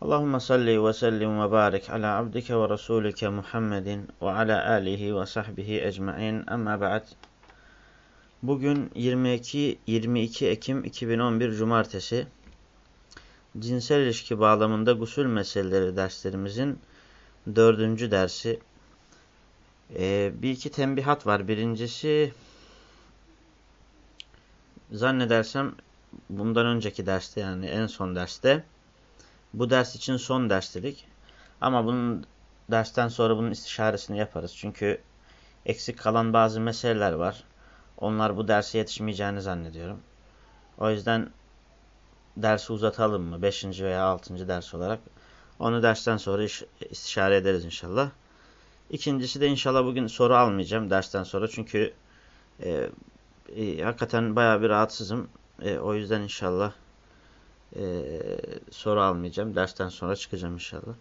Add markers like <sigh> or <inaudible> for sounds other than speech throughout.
Allahümme salli ve sellim ve barik ala abdike ve rasulike Muhammedin ve ala alihi ve sahbihi ecmain amma ba'd. Bugün 22, 22 Ekim 2011 Cumartesi. Cinsel ilişki bağlamında gusül meseleleri derslerimizin dördüncü dersi. Ee, bir iki tembihat var. Birincisi zannedersem bundan önceki derste yani en son derste bu ders için son ders dedik. Ama bunun dersten sonra bunun istişaresini yaparız. Çünkü eksik kalan bazı meseleler var. Onlar bu derse yetişmeyeceğini zannediyorum. O yüzden dersi uzatalım mı? Beşinci veya altıncı ders olarak. Onu dersten sonra iş, istişare ederiz inşallah. İkincisi de inşallah bugün soru almayacağım dersten sonra. Çünkü e, e, hakikaten baya bir rahatsızım. E, o yüzden inşallah e, soru almayacağım. Dersten sonra çıkacağım inşallah.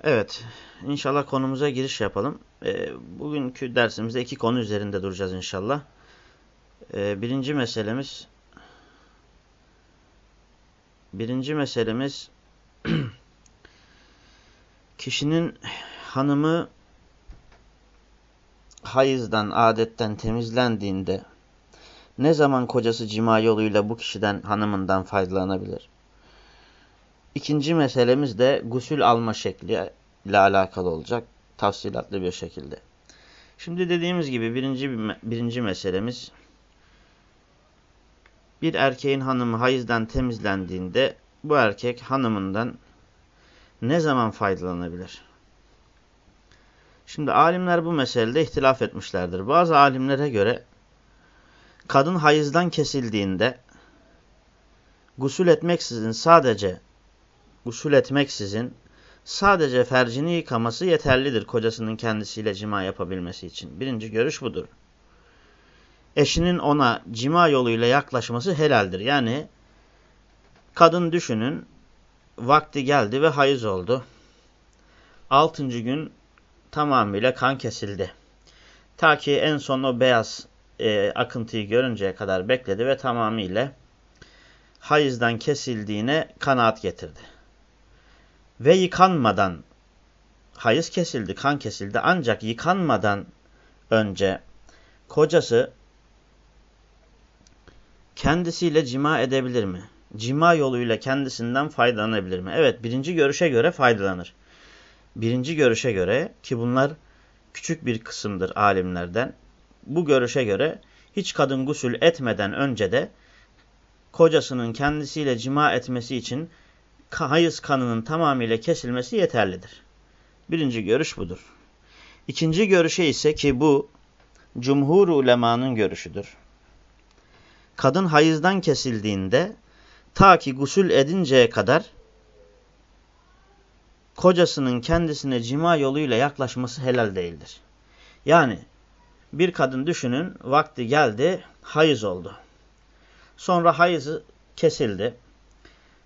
Evet. İnşallah konumuza giriş yapalım. E, bugünkü dersimizde iki konu üzerinde duracağız inşallah. E, birinci meselemiz birinci meselemiz <clears throat> kişinin hanımı hayızdan, adetten temizlendiğinde ne zaman kocası cima yoluyla bu kişiden hanımından faydalanabilir? İkinci meselemiz de gusül alma şekli ile alakalı olacak. Tafsilatlı bir şekilde. Şimdi dediğimiz gibi birinci, birinci meselemiz bir erkeğin hanımı hayızdan temizlendiğinde bu erkek hanımından ne zaman faydalanabilir? Şimdi alimler bu meselede ihtilaf etmişlerdir. Bazı alimlere göre kadın hayızdan kesildiğinde gusül etmeksizin sadece gusül etmeksizin sadece fercini yıkaması yeterlidir kocasının kendisiyle cima yapabilmesi için. Birinci görüş budur. Eşinin ona cima yoluyla yaklaşması helaldir. Yani kadın düşünün vakti geldi ve hayız oldu. Altıncı gün tamamıyla kan kesildi. Ta ki en son o beyaz e, akıntıyı görünceye kadar bekledi ve tamamıyla hayızdan kesildiğine kanaat getirdi. Ve yıkanmadan hayız kesildi, kan kesildi ancak yıkanmadan önce kocası kendisiyle cima edebilir mi? Cima yoluyla kendisinden faydalanabilir mi? Evet birinci görüşe göre faydalanır. Birinci görüşe göre ki bunlar küçük bir kısımdır alimlerden bu görüşe göre hiç kadın gusül etmeden önce de kocasının kendisiyle cima etmesi için hayız kanının tamamıyla kesilmesi yeterlidir. Birinci görüş budur. İkinci görüşe ise ki bu cumhur ulemanın görüşüdür. Kadın hayızdan kesildiğinde ta ki gusül edinceye kadar kocasının kendisine cima yoluyla yaklaşması helal değildir. Yani bir kadın düşünün vakti geldi hayız oldu. Sonra hayızı kesildi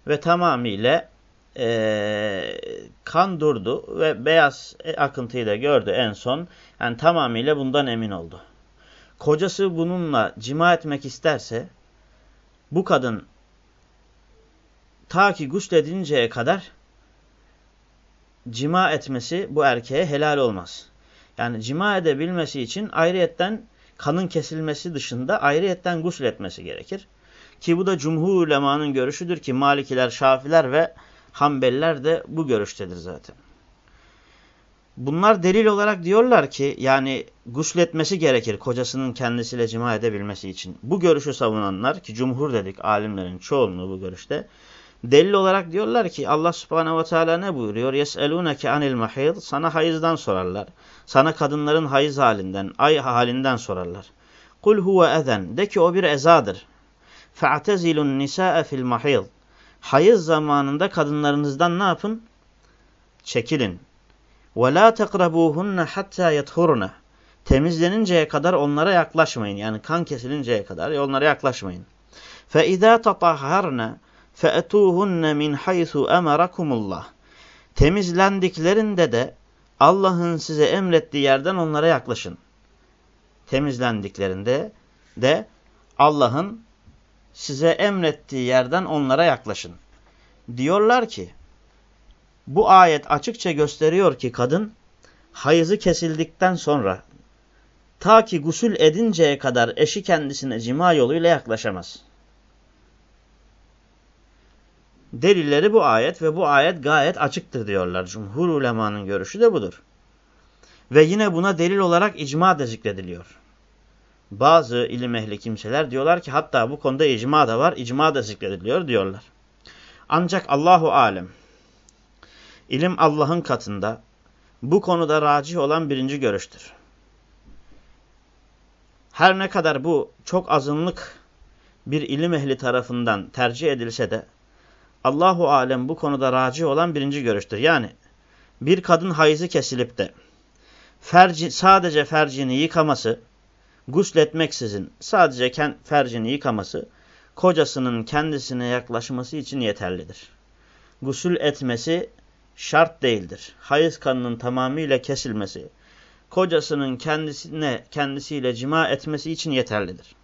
ve tamamıyla e, kan durdu ve beyaz akıntıyı da gördü en son. Yani tamamıyla bundan emin oldu. Kocası bununla cima etmek isterse bu kadın ta ki gusledinceye kadar cima etmesi bu erkeğe helal olmaz. Yani cima edebilmesi için ayrıyetten kanın kesilmesi dışında ayrıyetten gusül etmesi gerekir. Ki bu da cumhur ulemanın görüşüdür ki Malikiler, Şafiler ve Hanbeliler de bu görüştedir zaten. Bunlar delil olarak diyorlar ki yani gusletmesi gerekir kocasının kendisiyle cima edebilmesi için. Bu görüşü savunanlar ki cumhur dedik alimlerin çoğunluğu bu görüşte. Delil olarak diyorlar ki Allah subhanehu ve teala ne buyuruyor? Yes'elûneke anil mahid. Sana hayızdan sorarlar. Sana kadınların hayız halinden, ay halinden sorarlar. Kul huve ezen. De ki o bir ezadır. Fe'tezilun nisa'e fil mahid. Hayız zamanında kadınlarınızdan ne yapın? Çekilin. وَلَا تَقْرَبُوهُنَّ حَتَّى يَطْهُرْنَ Temizleninceye kadar onlara yaklaşmayın. Yani kan kesilinceye kadar onlara yaklaşmayın. فَاِذَا تَطَهَّرْنَ فَاَتُوهُنَّ مِنْ حَيْثُ اَمَرَكُمُ اللّٰهِ Temizlendiklerinde de Allah'ın size emrettiği yerden onlara yaklaşın. Temizlendiklerinde de Allah'ın size emrettiği yerden onlara yaklaşın. Diyorlar ki bu ayet açıkça gösteriyor ki kadın hayızı kesildikten sonra ta ki gusül edinceye kadar eşi kendisine cima yoluyla yaklaşamaz. Delilleri bu ayet ve bu ayet gayet açıktır diyorlar. Cumhur ulemanın görüşü de budur. Ve yine buna delil olarak icma da zikrediliyor. Bazı ilim ehli kimseler diyorlar ki hatta bu konuda icma da var, icma da zikrediliyor diyorlar. Ancak Allahu alem ilim Allah'ın katında bu konuda racih olan birinci görüştür. Her ne kadar bu çok azınlık bir ilim ehli tarafından tercih edilse de Allahu alem bu konuda raci olan birinci görüştür. Yani bir kadın hayızı kesilip de ferci, sadece fercini yıkaması, gusletmeksizin sadece fercini yıkaması, kocasının kendisine yaklaşması için yeterlidir. Gusül etmesi şart değildir. Hayız kanının tamamıyla kesilmesi, kocasının kendisine kendisiyle cima etmesi için yeterlidir.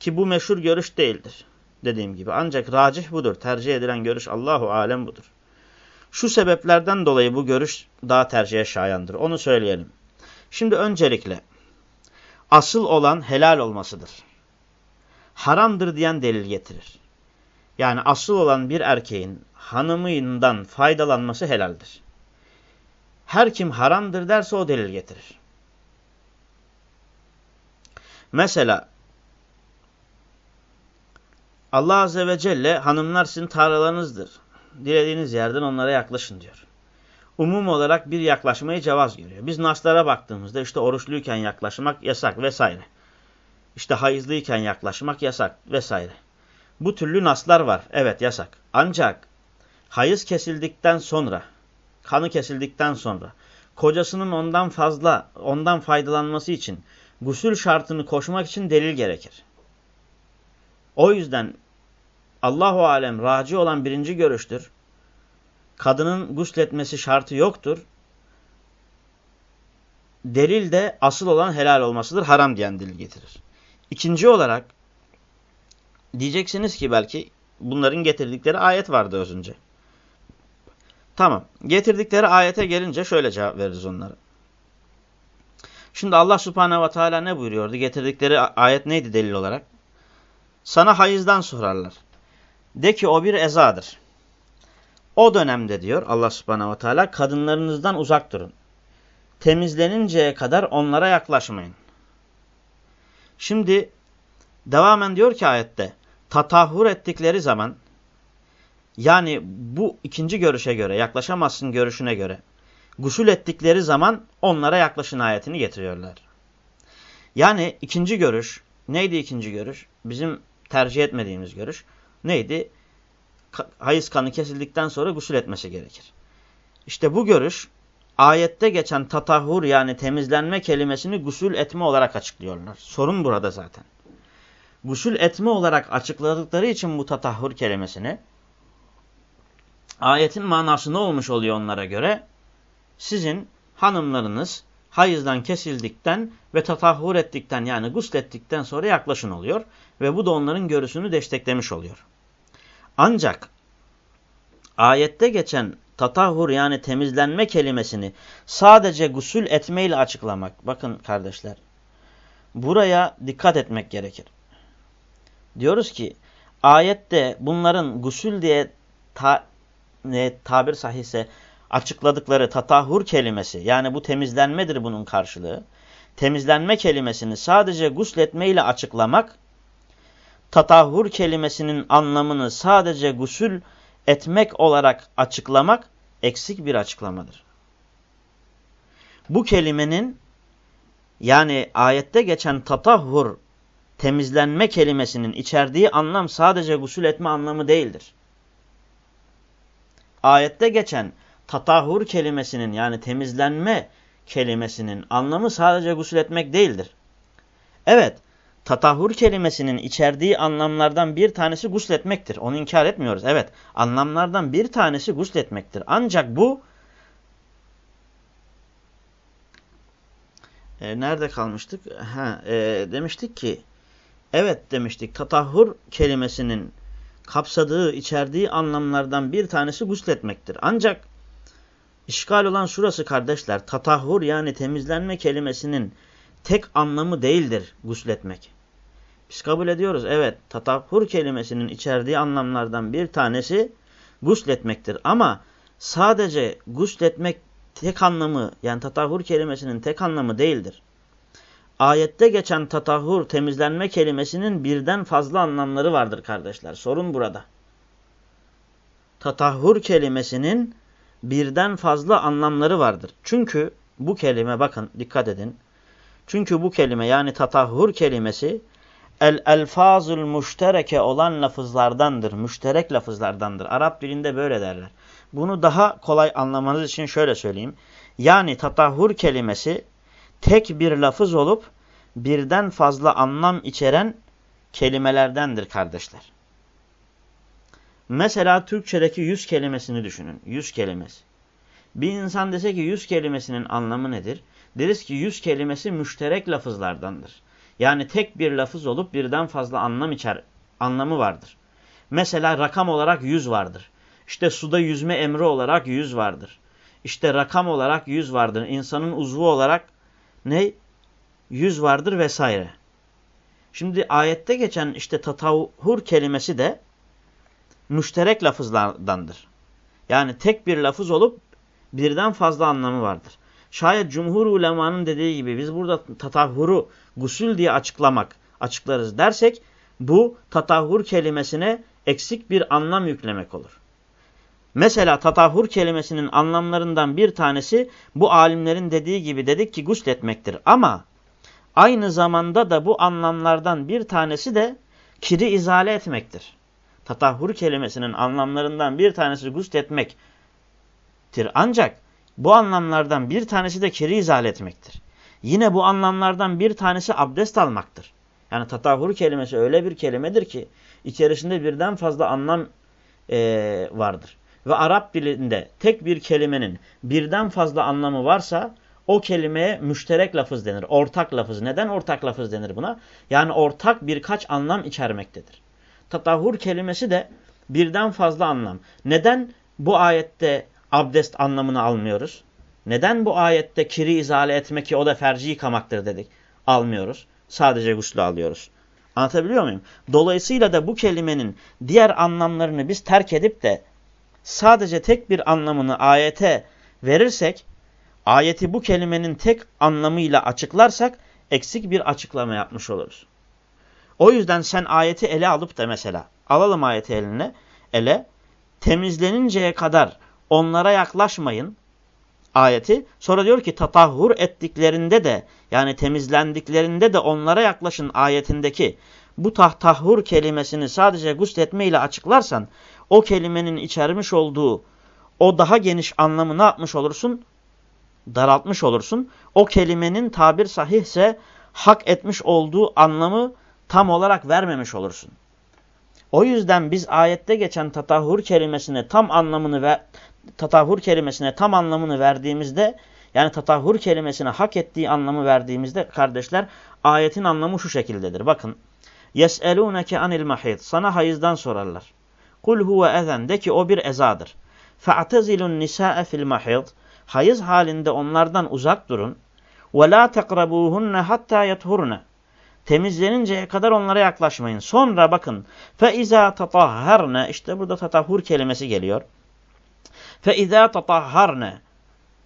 Ki bu meşhur görüş değildir dediğim gibi. Ancak racih budur. Tercih edilen görüş Allahu alem budur. Şu sebeplerden dolayı bu görüş daha tercihe şayandır. Onu söyleyelim. Şimdi öncelikle asıl olan helal olmasıdır. Haramdır diyen delil getirir. Yani asıl olan bir erkeğin hanımından faydalanması helaldir. Her kim haramdır derse o delil getirir. Mesela Allah Azze ve Celle hanımlar sizin tarlalarınızdır. Dilediğiniz yerden onlara yaklaşın diyor. Umum olarak bir yaklaşmayı cevaz görüyor. Biz naslara baktığımızda işte oruçluyken yaklaşmak yasak vesaire. İşte hayızlıyken yaklaşmak yasak vesaire. Bu türlü naslar var. Evet yasak. Ancak hayız kesildikten sonra, kanı kesildikten sonra kocasının ondan fazla, ondan faydalanması için gusül şartını koşmak için delil gerekir. O yüzden Allahu alem raci olan birinci görüştür. Kadının gusletmesi şartı yoktur. Delil de asıl olan helal olmasıdır. Haram diyen delil getirir. İkinci olarak diyeceksiniz ki belki bunların getirdikleri ayet vardı az önce. Tamam. Getirdikleri ayete gelince şöyle cevap veririz onlara. Şimdi Allah subhanehu ve teala ne buyuruyordu? Getirdikleri ayet neydi delil olarak? Sana hayızdan sorarlar. De ki o bir ezadır. O dönemde diyor Allah subhanehu ve teala kadınlarınızdan uzak durun. Temizleninceye kadar onlara yaklaşmayın. Şimdi devamen diyor ki ayette tatahhur ettikleri zaman yani bu ikinci görüşe göre yaklaşamazsın görüşüne göre gusül ettikleri zaman onlara yaklaşın ayetini getiriyorlar. Yani ikinci görüş neydi ikinci görüş? Bizim tercih etmediğimiz görüş neydi? Hayız kanı kesildikten sonra gusül etmesi gerekir. İşte bu görüş ayette geçen tatahhur yani temizlenme kelimesini gusül etme olarak açıklıyorlar. Sorun burada zaten. Gusül etme olarak açıkladıkları için bu tatahhur kelimesini ayetin manası ne olmuş oluyor onlara göre? Sizin hanımlarınız hayızdan kesildikten ve tatahhur ettikten yani guslettikten sonra yaklaşın oluyor. Ve bu da onların görüsünü desteklemiş oluyor. Ancak ayette geçen tatahhur yani temizlenme kelimesini sadece gusül etmeyle açıklamak. Bakın kardeşler. Buraya dikkat etmek gerekir. Diyoruz ki ayette bunların gusül diye ta, ne, tabir sahihse açıkladıkları tatahhur kelimesi yani bu temizlenmedir bunun karşılığı. Temizlenme kelimesini sadece gusletmeyle açıklamak tatahhur kelimesinin anlamını sadece gusül etmek olarak açıklamak eksik bir açıklamadır. Bu kelimenin yani ayette geçen tatahhur temizlenme kelimesinin içerdiği anlam sadece gusül etme anlamı değildir. Ayette geçen tatahhur kelimesinin yani temizlenme kelimesinin anlamı sadece gusül etmek değildir. Evet, tatahhur kelimesinin içerdiği anlamlardan bir tanesi gusletmektir. Onu inkar etmiyoruz. Evet, anlamlardan bir tanesi gusletmektir. Ancak bu e, nerede kalmıştık? Ha, e, demiştik ki evet demiştik tatahhur kelimesinin kapsadığı, içerdiği anlamlardan bir tanesi gusletmektir. Ancak işgal olan şurası kardeşler, tatahhur yani temizlenme kelimesinin tek anlamı değildir gusletmek. Biz kabul ediyoruz. Evet, tatahhur kelimesinin içerdiği anlamlardan bir tanesi gusletmektir. Ama sadece gusletmek tek anlamı, yani tatahhur kelimesinin tek anlamı değildir. Ayette geçen tatahhur, temizlenme kelimesinin birden fazla anlamları vardır kardeşler. Sorun burada. Tatahhur kelimesinin birden fazla anlamları vardır. Çünkü bu kelime bakın dikkat edin. Çünkü bu kelime yani tatahhur kelimesi el elfazul müştereke olan lafızlardandır. Müşterek lafızlardandır. Arap dilinde böyle derler. Bunu daha kolay anlamanız için şöyle söyleyeyim. Yani tatahhur kelimesi tek bir lafız olup birden fazla anlam içeren kelimelerdendir kardeşler. Mesela Türkçedeki yüz kelimesini düşünün. Yüz kelimesi. Bir insan dese ki yüz kelimesinin anlamı nedir? Deriz ki yüz kelimesi müşterek lafızlardandır. Yani tek bir lafız olup birden fazla anlam içer, anlamı vardır. Mesela rakam olarak yüz vardır. İşte suda yüzme emri olarak yüz vardır. İşte rakam olarak yüz vardır. İnsanın uzvu olarak ne? Yüz vardır vesaire. Şimdi ayette geçen işte tatavhur kelimesi de müşterek lafızlardandır. Yani tek bir lafız olup birden fazla anlamı vardır. Şayet cumhur ulemanın dediği gibi biz burada tatahhuru gusül diye açıklamak, açıklarız dersek bu tatahhur kelimesine eksik bir anlam yüklemek olur. Mesela tatahhur kelimesinin anlamlarından bir tanesi bu alimlerin dediği gibi dedik ki gusletmektir. Ama aynı zamanda da bu anlamlardan bir tanesi de kiri izale etmektir. Tatahhur kelimesinin anlamlarından bir tanesi gusletmektir. Ancak bu anlamlardan bir tanesi de kiri izale etmektir. Yine bu anlamlardan bir tanesi abdest almaktır. Yani tatahhur kelimesi öyle bir kelimedir ki içerisinde birden fazla anlam e, vardır. Ve Arap dilinde tek bir kelimenin birden fazla anlamı varsa o kelimeye müşterek lafız denir. Ortak lafız. Neden ortak lafız denir buna? Yani ortak birkaç anlam içermektedir. Tatahhur kelimesi de birden fazla anlam. Neden bu ayette abdest anlamını almıyoruz? Neden bu ayette kiri izale etmek ki o da ferci yıkamaktır dedik? Almıyoruz. Sadece guslü alıyoruz. Anlatabiliyor muyum? Dolayısıyla da bu kelimenin diğer anlamlarını biz terk edip de sadece tek bir anlamını ayete verirsek, ayeti bu kelimenin tek anlamıyla açıklarsak eksik bir açıklama yapmış oluruz. O yüzden sen ayeti ele alıp da mesela, alalım ayeti eline, ele, temizleninceye kadar onlara yaklaşmayın ayeti. Sonra diyor ki tatahhur ettiklerinde de yani temizlendiklerinde de onlara yaklaşın ayetindeki bu tahtahhur kelimesini sadece gusletme ile açıklarsan o kelimenin içermiş olduğu o daha geniş anlamı ne yapmış olursun? Daraltmış olursun. O kelimenin tabir sahihse hak etmiş olduğu anlamı tam olarak vermemiş olursun. O yüzden biz ayette geçen tatahhur kelimesine tam anlamını ve tatahhur kelimesine tam anlamını verdiğimizde yani tatahhur kelimesine hak ettiği anlamı verdiğimizde kardeşler ayetin anlamı şu şekildedir. Bakın. Yes'elûneke anil mahid. Sana hayızdan sorarlar. Kul huve ezen. De ki o bir ezadır. Fe'tezilun nisa'e fil mahid. Hayız halinde onlardan uzak durun. Ve la tekrabuhunne hatta yethurne. Temizleninceye kadar onlara yaklaşmayın. Sonra bakın. Fe izâ tatahharne. İşte burada tatahhur kelimesi geliyor. Fe izâ tatahharne.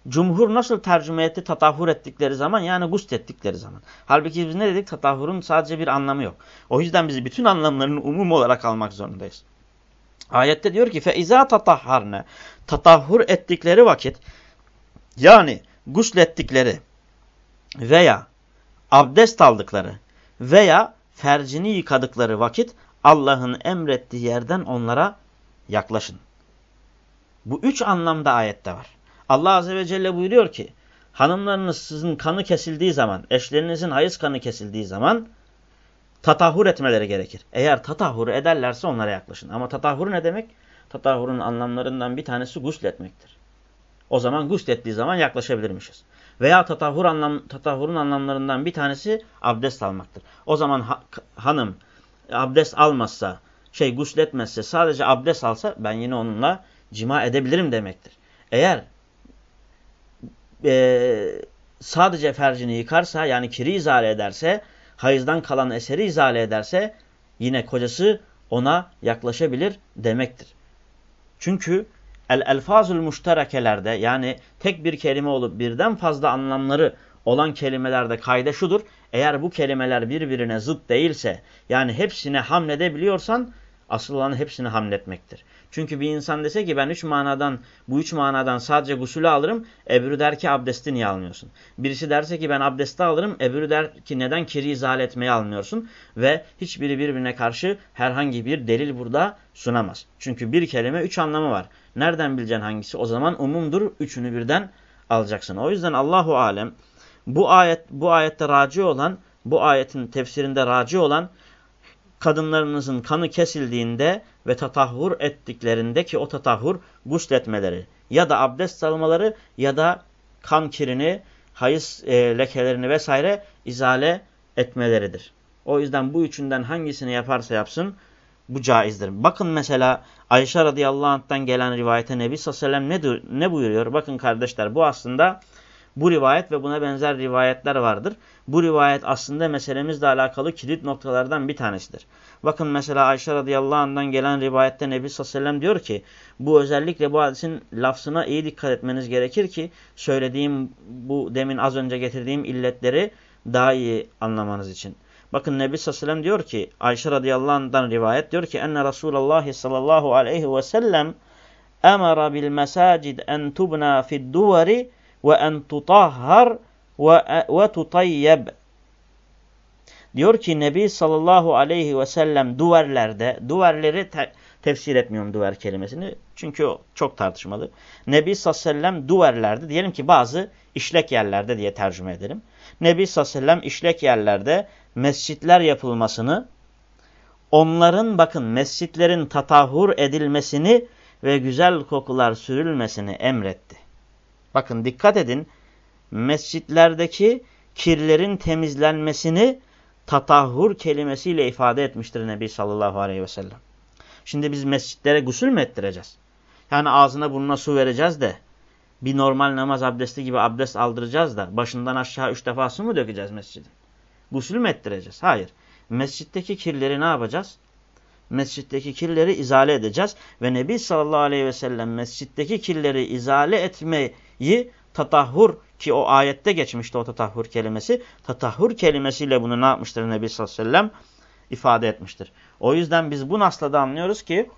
Cumhur nasıl tercüme etti? Tatahhur ettikleri zaman yani gust ettikleri zaman. Halbuki biz ne dedik? Tatahhurun sadece bir anlamı yok. O yüzden biz bütün anlamlarını umum olarak almak zorundayız. Ayette diyor ki feiza tatahharne. Tatahhur ettikleri vakit yani guslettikleri veya abdest aldıkları veya fercini yıkadıkları vakit Allah'ın emrettiği yerden onlara yaklaşın. Bu üç anlamda ayette var. Allah Azze ve Celle buyuruyor ki hanımlarınız sizin kanı kesildiği zaman, eşlerinizin hayız kanı kesildiği zaman tatahhur etmeleri gerekir. Eğer tatahhur ederlerse onlara yaklaşın. Ama tatahhur ne demek? Tatahhurun anlamlarından bir tanesi gusletmektir. O zaman guslettiği zaman yaklaşabilirmişiz. Veya tatahhur anlam, tatahhurun anlamlarından bir tanesi abdest almaktır. O zaman ha, hanım abdest almazsa, şey gusletmezse, sadece abdest alsa ben yine onunla cima edebilirim demektir. Eğer e, sadece fercini yıkarsa yani kiri izale ederse, hayızdan kalan eseri izale ederse yine kocası ona yaklaşabilir demektir. Çünkü el-elfazul müşterekelerde yani tek bir kelime olup birden fazla anlamları olan kelimelerde kayda şudur. Eğer bu kelimeler birbirine zıt değilse yani hepsine hamledebiliyorsan asıl olan hepsini hamletmektir. Çünkü bir insan dese ki ben üç manadan bu üç manadan sadece gusülü alırım. Ebru der ki abdesti niye almıyorsun? Birisi derse ki ben abdesti alırım. Ebru der ki neden kiri izale etmeyi almıyorsun? Ve hiçbiri birbirine karşı herhangi bir delil burada sunamaz. Çünkü bir kelime üç anlamı var. Nereden bileceksin hangisi? O zaman umumdur. Üçünü birden alacaksın. O yüzden Allahu alem bu ayet bu ayette raci olan bu ayetin tefsirinde raci olan kadınlarınızın kanı kesildiğinde ve tatahhur ettiklerinde ki o tatahhur gusletmeleri ya da abdest almaları ya da kan kirini, hayız e, lekelerini vesaire izale etmeleridir. O yüzden bu üçünden hangisini yaparsa yapsın bu caizdir. Bakın mesela Ayşe radıyallahu anh'tan gelen rivayete Nebi sallallahu aleyhi ve sellem ne, ne buyuruyor? Bakın kardeşler bu aslında bu rivayet ve buna benzer rivayetler vardır. Bu rivayet aslında meselemizle alakalı kilit noktalardan bir tanesidir. Bakın mesela Ayşe radıyallahu anh'dan gelen rivayette Nebi sallallahu aleyhi ve sellem diyor ki bu özellikle bu hadisin lafzına iyi dikkat etmeniz gerekir ki söylediğim bu demin az önce getirdiğim illetleri daha iyi anlamanız için. Bakın Nebi sallallahu aleyhi ve sellem diyor ki Ayşe radıyallahu anh'dan rivayet diyor ki enne Resulullah sallallahu aleyhi ve sellem emara bil mesacid en tubna fid duvari ve en tutahhar ve tutayyeb. Diyor ki Nebi sallallahu aleyhi ve sellem duvarlarda, duvarları te tefsir etmiyorum duvar kelimesini çünkü o çok tartışmalı. Nebi sallallahu aleyhi ve sellem duvarlarda diyelim ki bazı işlek yerlerde diye tercüme edelim. Nebi sallallahu aleyhi ve sellem işlek yerlerde mescitler yapılmasını, onların bakın mescitlerin tatahhur edilmesini ve güzel kokular sürülmesini emretti. Bakın dikkat edin. Mescitlerdeki kirlerin temizlenmesini tatahhur kelimesiyle ifade etmiştir Nebi sallallahu aleyhi ve sellem. Şimdi biz mescitlere gusül mü ettireceğiz? Yani ağzına burnuna su vereceğiz de bir normal namaz abdesti gibi abdest aldıracağız da başından aşağı üç defa su mu dökeceğiz mescidi? Gusül mü ettireceğiz? Hayır. Mescitteki kirleri ne yapacağız? Mescitteki kirleri izale edeceğiz. Ve Nebi sallallahu aleyhi ve sellem mescitteki kirleri izale etmeyi yi tatahhur ki o ayette geçmişti o tatahhur kelimesi. Tatahhur kelimesiyle bunu ne yapmıştır Nebi sallallahu aleyhi ve sellem? ifade etmiştir. O yüzden biz bu nasla da anlıyoruz ki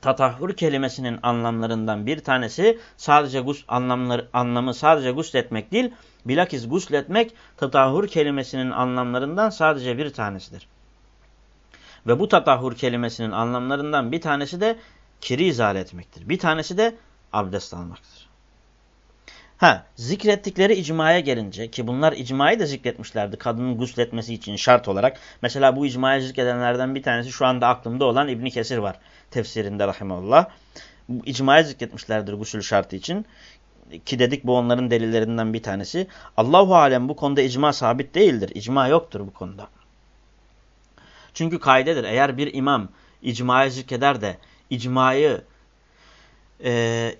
tatahhur kelimesinin anlamlarından bir tanesi sadece gus anlamları anlamı sadece gusletmek değil, bilakis gusletmek tatahhur kelimesinin anlamlarından sadece bir tanesidir. Ve bu tatahhur kelimesinin anlamlarından bir tanesi de kiri izale etmektir. Bir tanesi de abdest almaktır. Ha, zikrettikleri icmaya gelince ki bunlar icmayı da zikretmişlerdi kadının gusletmesi için şart olarak. Mesela bu icmayı zikredenlerden bir tanesi şu anda aklımda olan İbni Kesir var tefsirinde rahimallah. İcmayı zikretmişlerdir gusül şartı için. Ki dedik bu onların delillerinden bir tanesi. Allahu alem bu konuda icma sabit değildir. İcma yoktur bu konuda. Çünkü kaidedir. Eğer bir imam icmayı zikreder de icmayı e,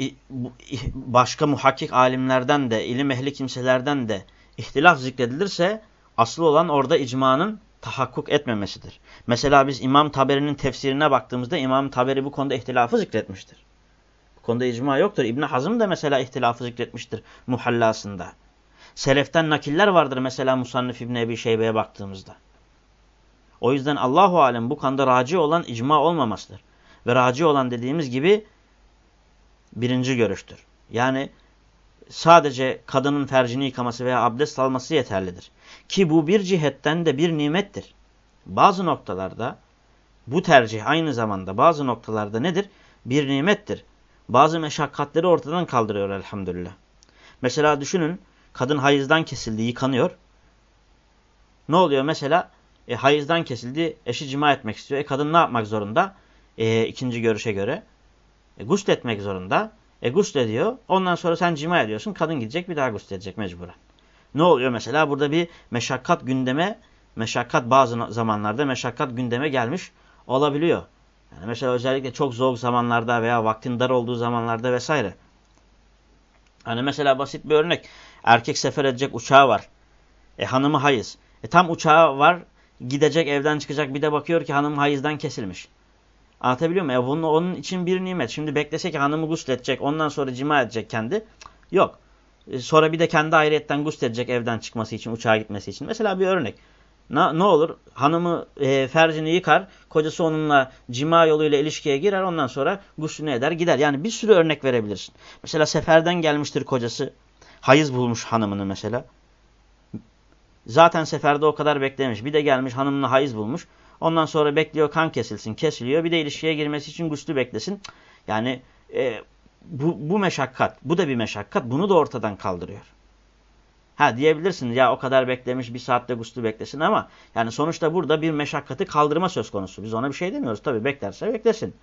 başka muhakkik alimlerden de, ilim ehli kimselerden de ihtilaf zikredilirse asıl olan orada icmanın tahakkuk etmemesidir. Mesela biz İmam Taberi'nin tefsirine baktığımızda İmam Taberi bu konuda ihtilafı zikretmiştir. Bu konuda icma yoktur. İbn Hazım da mesela ihtilafı zikretmiştir muhallasında. Seleften nakiller vardır mesela Musannif İbn Ebi Şeybe'ye baktığımızda. O yüzden Allahu alem bu konuda raci olan icma olmamasıdır. Ve raci olan dediğimiz gibi birinci görüştür. Yani sadece kadının fercini yıkaması veya abdest alması yeterlidir. Ki bu bir cihetten de bir nimettir. Bazı noktalarda bu tercih aynı zamanda bazı noktalarda nedir? bir nimettir. Bazı meşakkatleri ortadan kaldırıyor elhamdülillah. Mesela düşünün kadın hayızdan kesildi, yıkanıyor. Ne oluyor mesela? E, hayızdan kesildi, eşi cima etmek istiyor. E, kadın ne yapmak zorunda? E, ikinci görüşe göre. E, gusl etmek zorunda. E, gusl ediyor. Ondan sonra sen cima ediyorsun. Kadın gidecek bir daha gusl edecek mecburen. Ne oluyor mesela? Burada bir meşakkat gündeme, meşakkat bazı zamanlarda meşakkat gündeme gelmiş olabiliyor. Yani mesela özellikle çok zor zamanlarda veya vaktin dar olduğu zamanlarda vesaire. Hani mesela basit bir örnek. Erkek sefer edecek uçağı var. E hanımı hayız. E tam uçağı var. Gidecek evden çıkacak bir de bakıyor ki hanım hayızdan kesilmiş. Anlatabiliyor muyum? E bunun, onun için bir nimet. Şimdi beklese ki hanımı gusledecek ondan sonra cima edecek kendi. Yok. E sonra bir de kendi ayrıyetten gusledecek evden çıkması için uçağa gitmesi için. Mesela bir örnek. Ne, ne olur? Hanımı e, fercini yıkar, kocası onunla cima yoluyla ilişkiye girer, ondan sonra guslünü eder gider. Yani bir sürü örnek verebilirsin. Mesela seferden gelmiştir kocası, hayız bulmuş hanımını mesela. Zaten seferde o kadar beklemiş. Bir de gelmiş hanımına hayız bulmuş. Ondan sonra bekliyor kan kesilsin, kesiliyor. Bir de ilişkiye girmesi için guslü beklesin. Yani e, bu, bu meşakkat, bu da bir meşakkat. Bunu da ortadan kaldırıyor. Ha diyebilirsin ya o kadar beklemiş bir saatte guslu beklesin ama yani sonuçta burada bir meşakkatı kaldırma söz konusu. Biz ona bir şey demiyoruz. Tabii beklerse beklesin.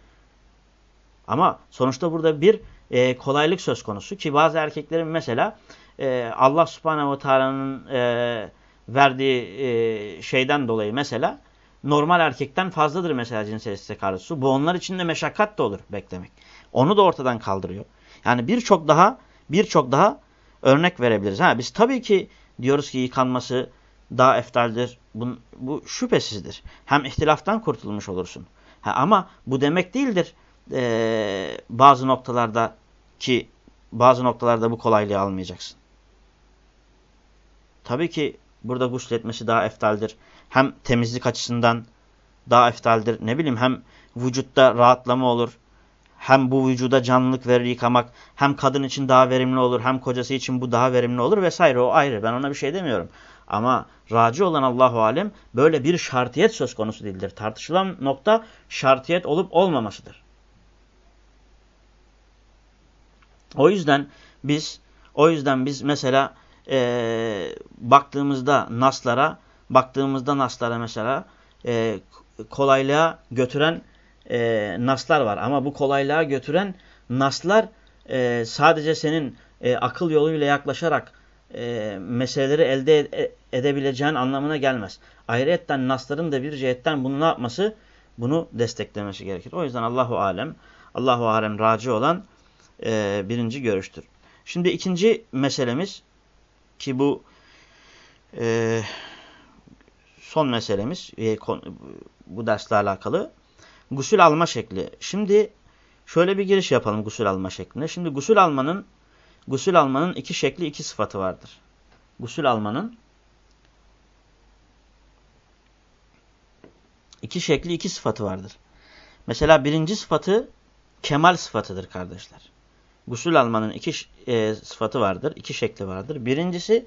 Ama sonuçta burada bir e, kolaylık söz konusu ki bazı erkeklerin mesela e, Allah subhanehu ve teala'nın e, verdiği e, şeyden dolayı mesela normal erkekten fazladır mesela cinsel istek arzusu. Bu onlar için de meşakkat da olur beklemek. Onu da ortadan kaldırıyor. Yani birçok daha birçok daha örnek verebiliriz. Ha, biz tabii ki diyoruz ki yıkanması daha eftaldir. Bu, bu şüphesizdir. Hem ihtilaftan kurtulmuş olursun. Ha, ama bu demek değildir ee, bazı noktalarda ki bazı noktalarda bu kolaylığı almayacaksın. Tabii ki burada gusletmesi daha eftaldir. Hem temizlik açısından daha eftaldir. Ne bileyim hem vücutta rahatlama olur hem bu vücuda canlılık verir yıkamak, hem kadın için daha verimli olur, hem kocası için bu daha verimli olur vesaire o ayrı. Ben ona bir şey demiyorum. Ama raci olan Allahu Alem böyle bir şartiyet söz konusu değildir. Tartışılan nokta şartiyet olup olmamasıdır. O yüzden biz o yüzden biz mesela e, baktığımızda naslara baktığımızda naslara mesela e, kolaylığa götüren e, naslar var. Ama bu kolaylığa götüren naslar e, sadece senin e, akıl yoluyla yaklaşarak e, meseleleri elde ed edebileceğin anlamına gelmez. Ayrıca nasların da bir cihetten bunu ne yapması? Bunu desteklemesi gerekir. O yüzden Allahu Alem, Allahu Alem raci olan e, birinci görüştür. Şimdi ikinci meselemiz ki bu e, son meselemiz e, bu dersle alakalı gusül alma şekli. Şimdi şöyle bir giriş yapalım gusül alma şekline. Şimdi gusül almanın gusül almanın iki şekli, iki sıfatı vardır. Gusül almanın iki şekli, iki sıfatı vardır. Mesela birinci sıfatı kemal sıfatıdır kardeşler. Gusül almanın iki e, sıfatı vardır, iki şekli vardır. Birincisi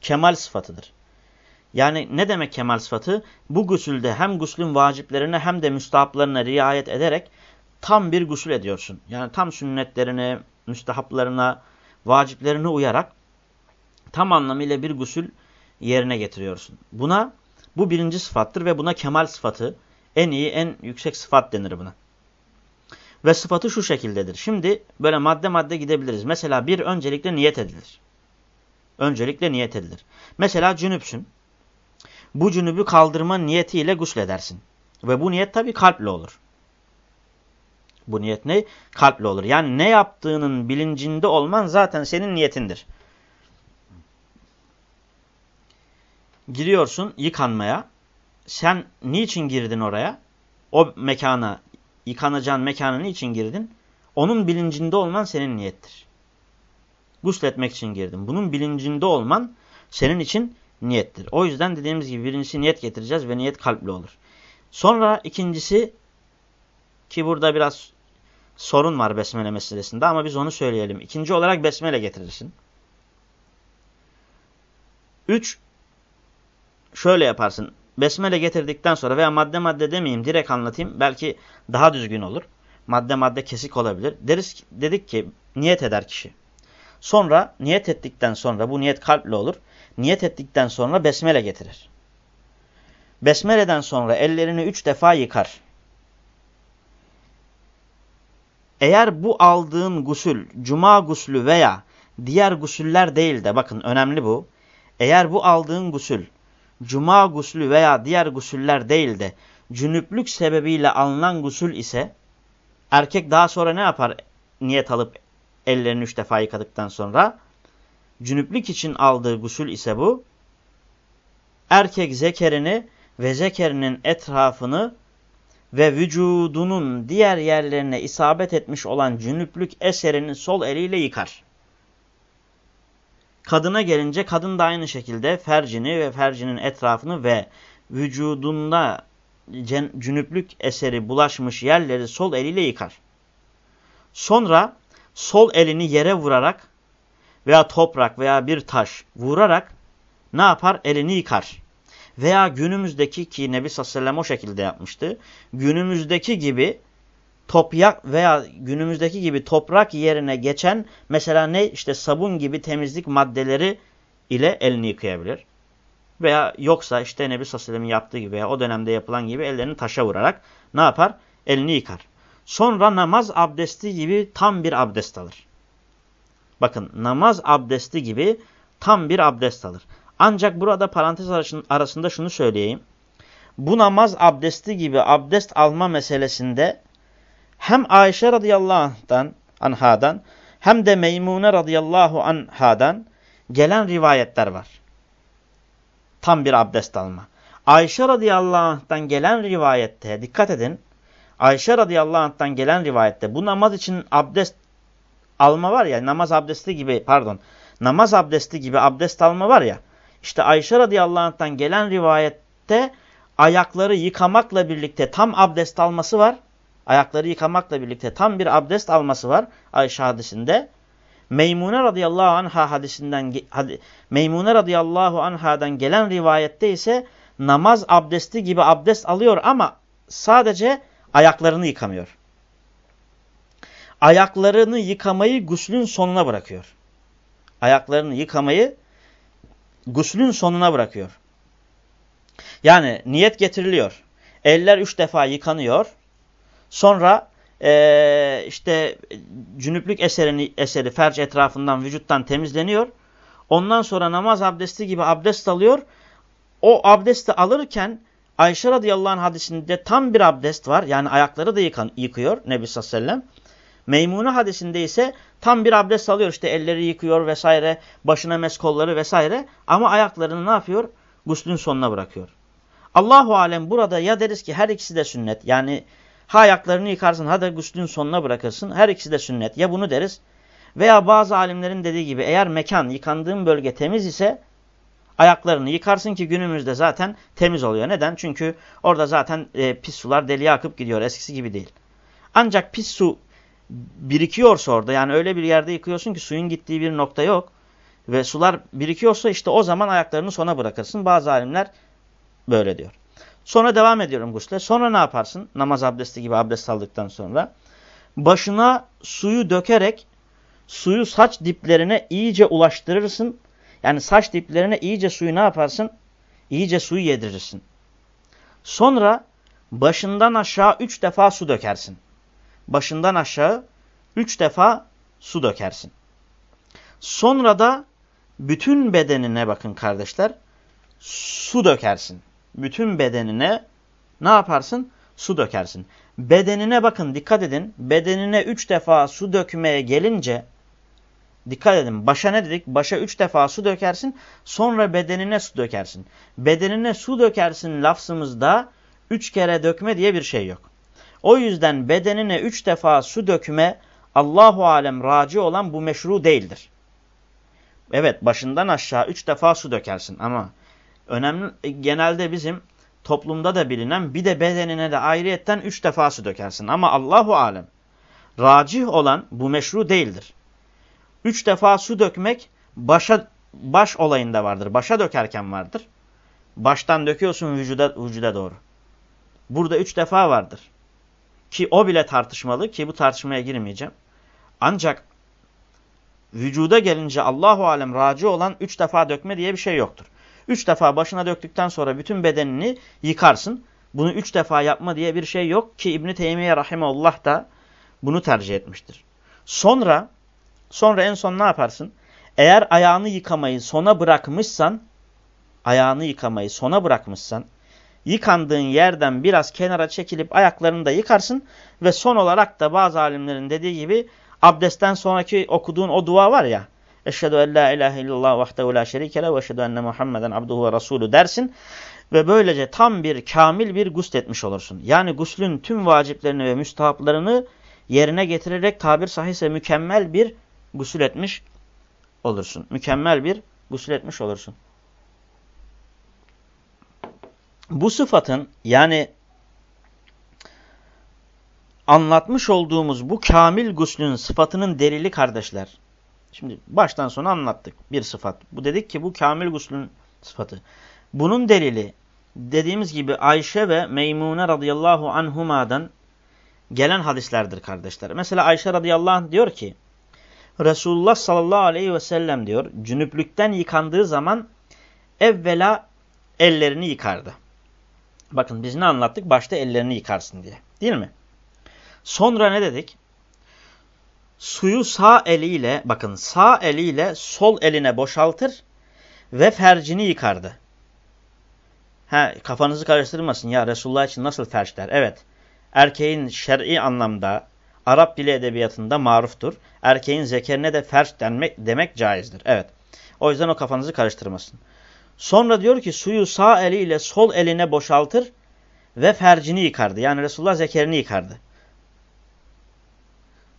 kemal sıfatıdır. Yani ne demek kemal sıfatı? Bu gusülde hem guslün vaciplerine hem de müstahaplarına riayet ederek tam bir gusül ediyorsun. Yani tam sünnetlerine, müstahaplarına, vaciplerine uyarak tam anlamıyla bir gusül yerine getiriyorsun. Buna bu birinci sıfattır ve buna kemal sıfatı en iyi, en yüksek sıfat denir buna. Ve sıfatı şu şekildedir. Şimdi böyle madde madde gidebiliriz. Mesela bir öncelikle niyet edilir. Öncelikle niyet edilir. Mesela cünüpsün bu cünübü kaldırma niyetiyle gusledersin. Ve bu niyet tabi kalple olur. Bu niyet ne? Kalple olur. Yani ne yaptığının bilincinde olman zaten senin niyetindir. Giriyorsun yıkanmaya. Sen niçin girdin oraya? O mekana, yıkanacağın mekana niçin girdin? Onun bilincinde olman senin niyettir. Gusletmek için girdin. Bunun bilincinde olman senin için niyettir. O yüzden dediğimiz gibi birincisi niyet getireceğiz ve niyet kalple olur. Sonra ikincisi ki burada biraz sorun var besmele meselesinde ama biz onu söyleyelim. İkinci olarak besmele getirirsin. Üç, şöyle yaparsın. Besmele getirdikten sonra veya madde madde demeyeyim direkt anlatayım. Belki daha düzgün olur. madde madde kesik olabilir. Deriz, dedik ki niyet eder kişi. Sonra niyet ettikten sonra bu niyet kalple olur. Niyet ettikten sonra besmele getirir. Besmele'den sonra ellerini üç defa yıkar. Eğer bu aldığın gusül, cuma guslü veya diğer gusüller değil de bakın önemli bu. Eğer bu aldığın gusül, cuma guslü veya diğer gusüller değil de cünüplük sebebiyle alınan gusül ise erkek daha sonra ne yapar niyet alıp ellerini üç defa yıkadıktan sonra? Cünüplük için aldığı gusül ise bu. Erkek zekerini ve zekerinin etrafını ve vücudunun diğer yerlerine isabet etmiş olan cünüplük eserini sol eliyle yıkar. Kadına gelince kadın da aynı şekilde fercini ve fercinin etrafını ve vücudunda cünüplük eseri bulaşmış yerleri sol eliyle yıkar. Sonra sol elini yere vurarak veya toprak veya bir taş vurarak ne yapar? Elini yıkar. Veya günümüzdeki ki Nebi Sallallahu o şekilde yapmıştı. Günümüzdeki gibi toprak veya günümüzdeki gibi toprak yerine geçen mesela ne işte sabun gibi temizlik maddeleri ile elini yıkayabilir. Veya yoksa işte Nebi Sallallahu yaptığı gibi veya o dönemde yapılan gibi ellerini taşa vurarak ne yapar? Elini yıkar. Sonra namaz abdesti gibi tam bir abdest alır. Bakın namaz abdesti gibi tam bir abdest alır. Ancak burada parantez arasında şunu söyleyeyim. Bu namaz abdesti gibi abdest alma meselesinde hem Ayşe radıyallahu anh'dan, anhadan hem de Meymune radıyallahu anhadan gelen rivayetler var. Tam bir abdest alma. Ayşe radıyallahu anh'tan gelen rivayette dikkat edin. Ayşe radıyallahu anh'tan gelen rivayette bu namaz için abdest alma var ya namaz abdesti gibi pardon namaz abdesti gibi abdest alma var ya işte Ayşe radıyallahu anh'tan gelen rivayette ayakları yıkamakla birlikte tam abdest alması var. Ayakları yıkamakla birlikte tam bir abdest alması var Ayşe hadisinde. Meymune radıyallahu anha hadisinden hadi, Meymune radıyallahu anhadan gelen rivayette ise namaz abdesti gibi abdest alıyor ama sadece ayaklarını yıkamıyor. Ayaklarını yıkamayı guslün sonuna bırakıyor. Ayaklarını yıkamayı guslün sonuna bırakıyor. Yani niyet getiriliyor. Eller üç defa yıkanıyor. Sonra ee, işte cünüplük eserini, eseri ferç etrafından vücuttan temizleniyor. Ondan sonra namaz abdesti gibi abdest alıyor. O abdesti alırken Ayşe radıyallahu anh hadisinde tam bir abdest var. Yani ayakları da yıkan, yıkıyor Nebi sallallahu aleyhi ve sellem. Meymune hadisinde ise tam bir abdest alıyor. İşte elleri yıkıyor vesaire, başına mes kolları vesaire. Ama ayaklarını ne yapıyor? Guslün sonuna bırakıyor. Allahu alem burada ya deriz ki her ikisi de sünnet. Yani ha ayaklarını yıkarsın ha da guslün sonuna bırakırsın. Her ikisi de sünnet. Ya bunu deriz. Veya bazı alimlerin dediği gibi eğer mekan yıkandığın bölge temiz ise ayaklarını yıkarsın ki günümüzde zaten temiz oluyor. Neden? Çünkü orada zaten e, pis sular deliye akıp gidiyor. Eskisi gibi değil. Ancak pis su birikiyorsa orada yani öyle bir yerde yıkıyorsun ki suyun gittiği bir nokta yok ve sular birikiyorsa işte o zaman ayaklarını sona bırakırsın. Bazı alimler böyle diyor. Sonra devam ediyorum gusle. Sonra ne yaparsın? Namaz abdesti gibi abdest aldıktan sonra. Başına suyu dökerek suyu saç diplerine iyice ulaştırırsın. Yani saç diplerine iyice suyu ne yaparsın? İyice suyu yedirirsin. Sonra başından aşağı üç defa su dökersin başından aşağı üç defa su dökersin. Sonra da bütün bedenine bakın kardeşler su dökersin. Bütün bedenine ne yaparsın? Su dökersin. Bedenine bakın dikkat edin. Bedenine üç defa su dökmeye gelince dikkat edin. Başa ne dedik? Başa üç defa su dökersin. Sonra bedenine su dökersin. Bedenine su dökersin lafzımızda üç kere dökme diye bir şey yok. O yüzden bedenine üç defa su dökme Allahu alem raci olan bu meşru değildir. Evet başından aşağı üç defa su dökersin ama önemli genelde bizim toplumda da bilinen bir de bedenine de ayrıyetten üç defa su dökersin. Ama Allahu alem racih olan bu meşru değildir. Üç defa su dökmek başa, baş olayında vardır. Başa dökerken vardır. Baştan döküyorsun vücuda, vücuda doğru. Burada üç defa vardır. Ki o bile tartışmalı ki bu tartışmaya girmeyeceğim. Ancak vücuda gelince Allahu alem raci olan üç defa dökme diye bir şey yoktur. Üç defa başına döktükten sonra bütün bedenini yıkarsın. Bunu üç defa yapma diye bir şey yok ki İbn-i Teymiye Rahimeullah da bunu tercih etmiştir. Sonra, sonra en son ne yaparsın? Eğer ayağını yıkamayı sona bırakmışsan, ayağını yıkamayı sona bırakmışsan, yıkandığın yerden biraz kenara çekilip ayaklarını da yıkarsın ve son olarak da bazı alimlerin dediği gibi abdestten sonraki okuduğun o dua var ya, Eşhedü en la ilahe illallah vahdehu la şerike le ve eşhedü enne Muhammeden abduhu ve rasulü dersin. Ve böylece tam bir kamil bir gusl etmiş olursun. Yani guslün tüm vaciplerini ve müstahaplarını yerine getirerek tabir sahihse mükemmel bir gusül etmiş olursun. Mükemmel bir gusül etmiş olursun. Bu sıfatın yani anlatmış olduğumuz bu kamil guslün sıfatının delili kardeşler. Şimdi baştan sona anlattık bir sıfat. Bu dedik ki bu kamil guslün sıfatı. Bunun delili dediğimiz gibi Ayşe ve Meymune radıyallahu anhuma'dan gelen hadislerdir kardeşler. Mesela Ayşe radıyallahu anh diyor ki Resulullah sallallahu aleyhi ve sellem diyor cünüplükten yıkandığı zaman evvela ellerini yıkardı. Bakın biz ne anlattık? Başta ellerini yıkarsın diye. Değil mi? Sonra ne dedik? Suyu sağ eliyle bakın sağ eliyle sol eline boşaltır ve fercini yıkardı. Ha, kafanızı karıştırmasın ya Resulullah için nasıl ferç der? Evet erkeğin şer'i anlamda Arap dili edebiyatında maruftur. Erkeğin zekerine de ferç denmek, demek caizdir. Evet. O yüzden o kafanızı karıştırmasın. Sonra diyor ki suyu sağ eliyle sol eline boşaltır ve fercini yıkardı. Yani Resulullah zekerini yıkardı.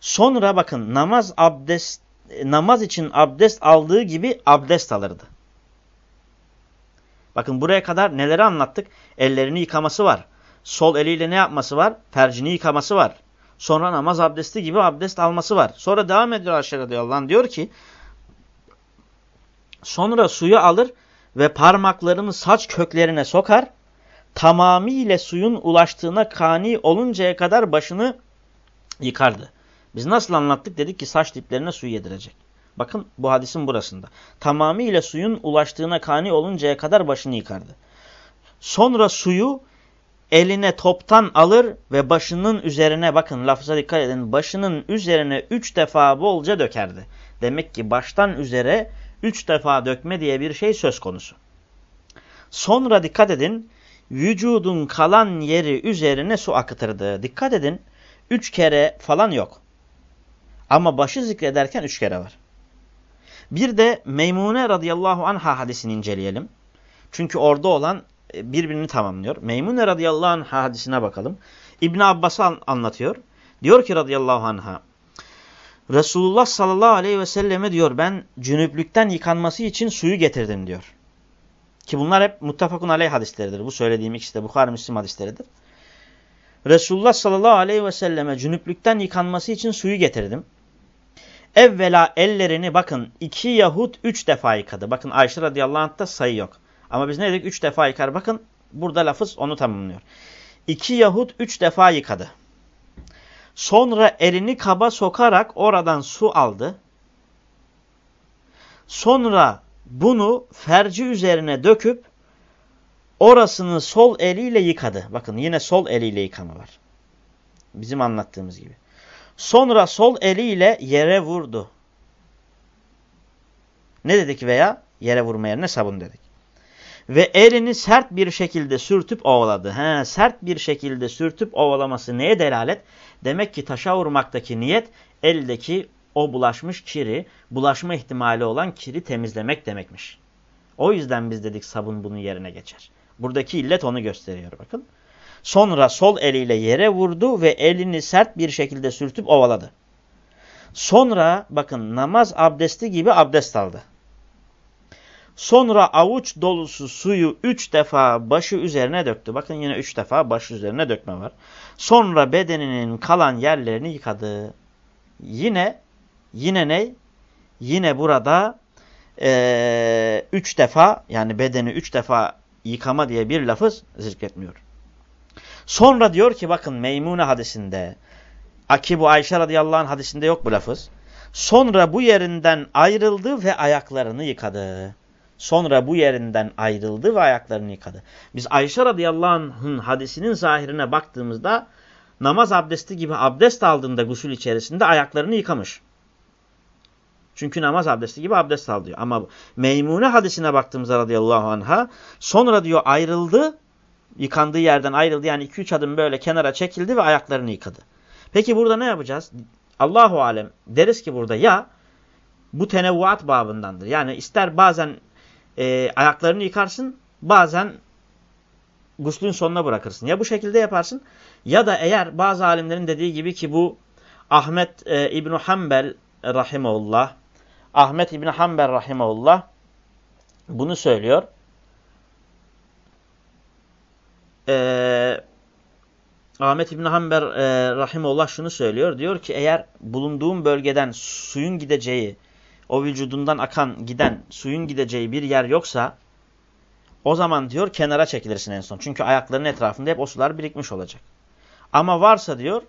Sonra bakın namaz abdest namaz için abdest aldığı gibi abdest alırdı. Bakın buraya kadar neleri anlattık? Ellerini yıkaması var. Sol eliyle ne yapması var? Fercini yıkaması var. Sonra namaz abdesti gibi abdest alması var. Sonra devam ediyor Ayşe radıyallahu anh diyor ki sonra suyu alır ve parmaklarını saç köklerine sokar. Tamamıyla suyun ulaştığına kani oluncaya kadar başını yıkardı. Biz nasıl anlattık? Dedik ki saç diplerine suyu yedirecek. Bakın bu hadisin burasında. Tamamıyla suyun ulaştığına kani oluncaya kadar başını yıkardı. Sonra suyu eline toptan alır ve başının üzerine bakın lafıza dikkat edin. Başının üzerine üç defa bolca dökerdi. Demek ki baştan üzere üç defa dökme diye bir şey söz konusu. Sonra dikkat edin vücudun kalan yeri üzerine su akıtırdı. Dikkat edin üç kere falan yok. Ama başı zikrederken üç kere var. Bir de Meymune radıyallahu anha hadisini inceleyelim. Çünkü orada olan e, birbirini tamamlıyor. Meymune radıyallahu anha hadisine bakalım. İbn Abbas'ı anlatıyor. Diyor ki radıyallahu anha Resulullah sallallahu aleyhi ve selleme diyor ben cünüplükten yıkanması için suyu getirdim diyor. Ki bunlar hep muttafakun aleyh hadisleridir. Bu söylediğim ikisi de Bukhari Müslim hadisleridir. Resulullah sallallahu aleyhi ve selleme cünüplükten yıkanması için suyu getirdim. Evvela ellerini bakın iki Yahut üç defa yıkadı. Bakın Ayşe radıyallahu anh'ta sayı yok. Ama biz ne dedik? Üç defa yıkar. Bakın burada lafız onu tamamlıyor. İki Yahut üç defa yıkadı. Sonra elini kaba sokarak oradan su aldı. Sonra bunu ferci üzerine döküp orasını sol eliyle yıkadı. Bakın yine sol eliyle yıkama var. Bizim anlattığımız gibi. Sonra sol eliyle yere vurdu. Ne dedik veya? Yere vurma yerine sabun dedik. Ve elini sert bir şekilde sürtüp ovaladı. He, sert bir şekilde sürtüp ovalaması neye delalet? Demek ki taşa vurmaktaki niyet eldeki o bulaşmış kiri, bulaşma ihtimali olan kiri temizlemek demekmiş. O yüzden biz dedik sabun bunun yerine geçer. Buradaki illet onu gösteriyor bakın. Sonra sol eliyle yere vurdu ve elini sert bir şekilde sürtüp ovaladı. Sonra bakın namaz abdesti gibi abdest aldı. Sonra avuç dolusu suyu üç defa başı üzerine döktü. Bakın yine üç defa başı üzerine dökme var. Sonra bedeninin kalan yerlerini yıkadı. Yine yine ne? Yine burada e, üç defa yani bedeni üç defa yıkama diye bir lafız zikretmiyor. Sonra diyor ki bakın Meymune hadisinde, Akibu Ayşe radıyallahu anh hadisinde yok bu lafız. Sonra bu yerinden ayrıldı ve ayaklarını yıkadı. Sonra bu yerinden ayrıldı ve ayaklarını yıkadı. Biz Ayşe radıyallahu anh'ın hadisinin zahirine baktığımızda namaz abdesti gibi abdest aldığında gusül içerisinde ayaklarını yıkamış. Çünkü namaz abdesti gibi abdest al diyor. Ama Meymune hadisine baktığımızda radıyallahu anh'a sonra diyor ayrıldı, yıkandığı yerden ayrıldı. Yani 2-3 adım böyle kenara çekildi ve ayaklarını yıkadı. Peki burada ne yapacağız? Allahu alem deriz ki burada ya bu tenevvuat babındandır. Yani ister bazen e, ayaklarını yıkarsın bazen guslün sonuna bırakırsın. Ya bu şekilde yaparsın ya da eğer bazı alimlerin dediği gibi ki bu Ahmet e, İbn Hanbel rahimeullah Ahmet İbn Hanbel rahimeullah bunu söylüyor. Ee, Ahmet İbn Hanbel e, rahimeullah şunu söylüyor. Diyor ki eğer bulunduğun bölgeden suyun gideceği, o vücudundan akan giden suyun gideceği bir yer yoksa o zaman diyor kenara çekilirsin en son. Çünkü ayaklarının etrafında hep o sular birikmiş olacak. Ama varsa diyor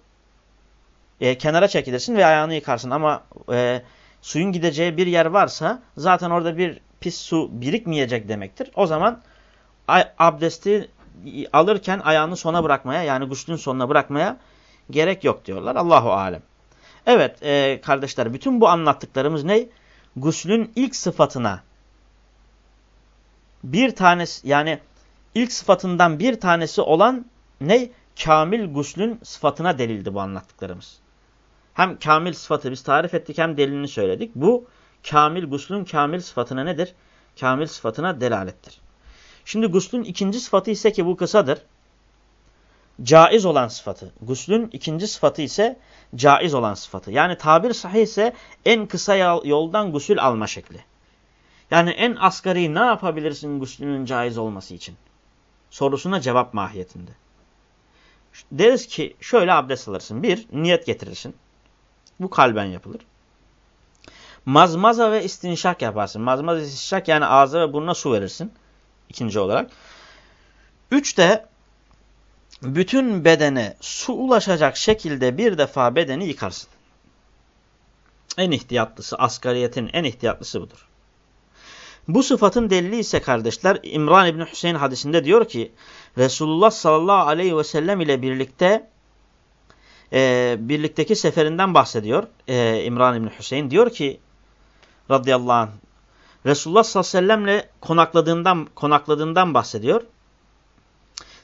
e, kenara çekilirsin ve ayağını yıkarsın. Ama e, suyun gideceği bir yer varsa zaten orada bir pis su birikmeyecek demektir. O zaman abdesti alırken ayağını sona bırakmaya yani guslün sonuna bırakmaya gerek yok diyorlar. Allahu alem. Evet e, kardeşler bütün bu anlattıklarımız ne? Guslün ilk sıfatına bir tanesi yani ilk sıfatından bir tanesi olan ne? Kamil guslün sıfatına delildi bu anlattıklarımız. Hem kamil sıfatı biz tarif ettik hem delilini söyledik. Bu kamil guslün kamil sıfatına nedir? Kamil sıfatına delalettir. Şimdi guslün ikinci sıfatı ise ki bu kısadır. Caiz olan sıfatı. Guslün ikinci sıfatı ise caiz olan sıfatı. Yani tabir sahih ise en kısa yoldan gusül alma şekli. Yani en asgari ne yapabilirsin guslünün caiz olması için? Sorusuna cevap mahiyetinde. Deriz ki şöyle abdest alırsın. Bir, niyet getirirsin. Bu kalben yapılır. Mazmaza ve istinşak yaparsın. Mazmaza istinşak yani ağza ve burnuna su verirsin. İkinci olarak. Üç de bütün bedene su ulaşacak şekilde bir defa bedeni yıkarsın. En ihtiyatlısı, asgariyetin en ihtiyatlısı budur. Bu sıfatın delili ise kardeşler İmran İbni Hüseyin hadisinde diyor ki Resulullah sallallahu aleyhi ve sellem ile birlikte e, birlikteki seferinden bahsediyor e, İmran İbni Hüseyin. Diyor ki radıyallahu anh Resulullah sallallahu aleyhi ve sellemle konakladığından, konakladığından bahsediyor.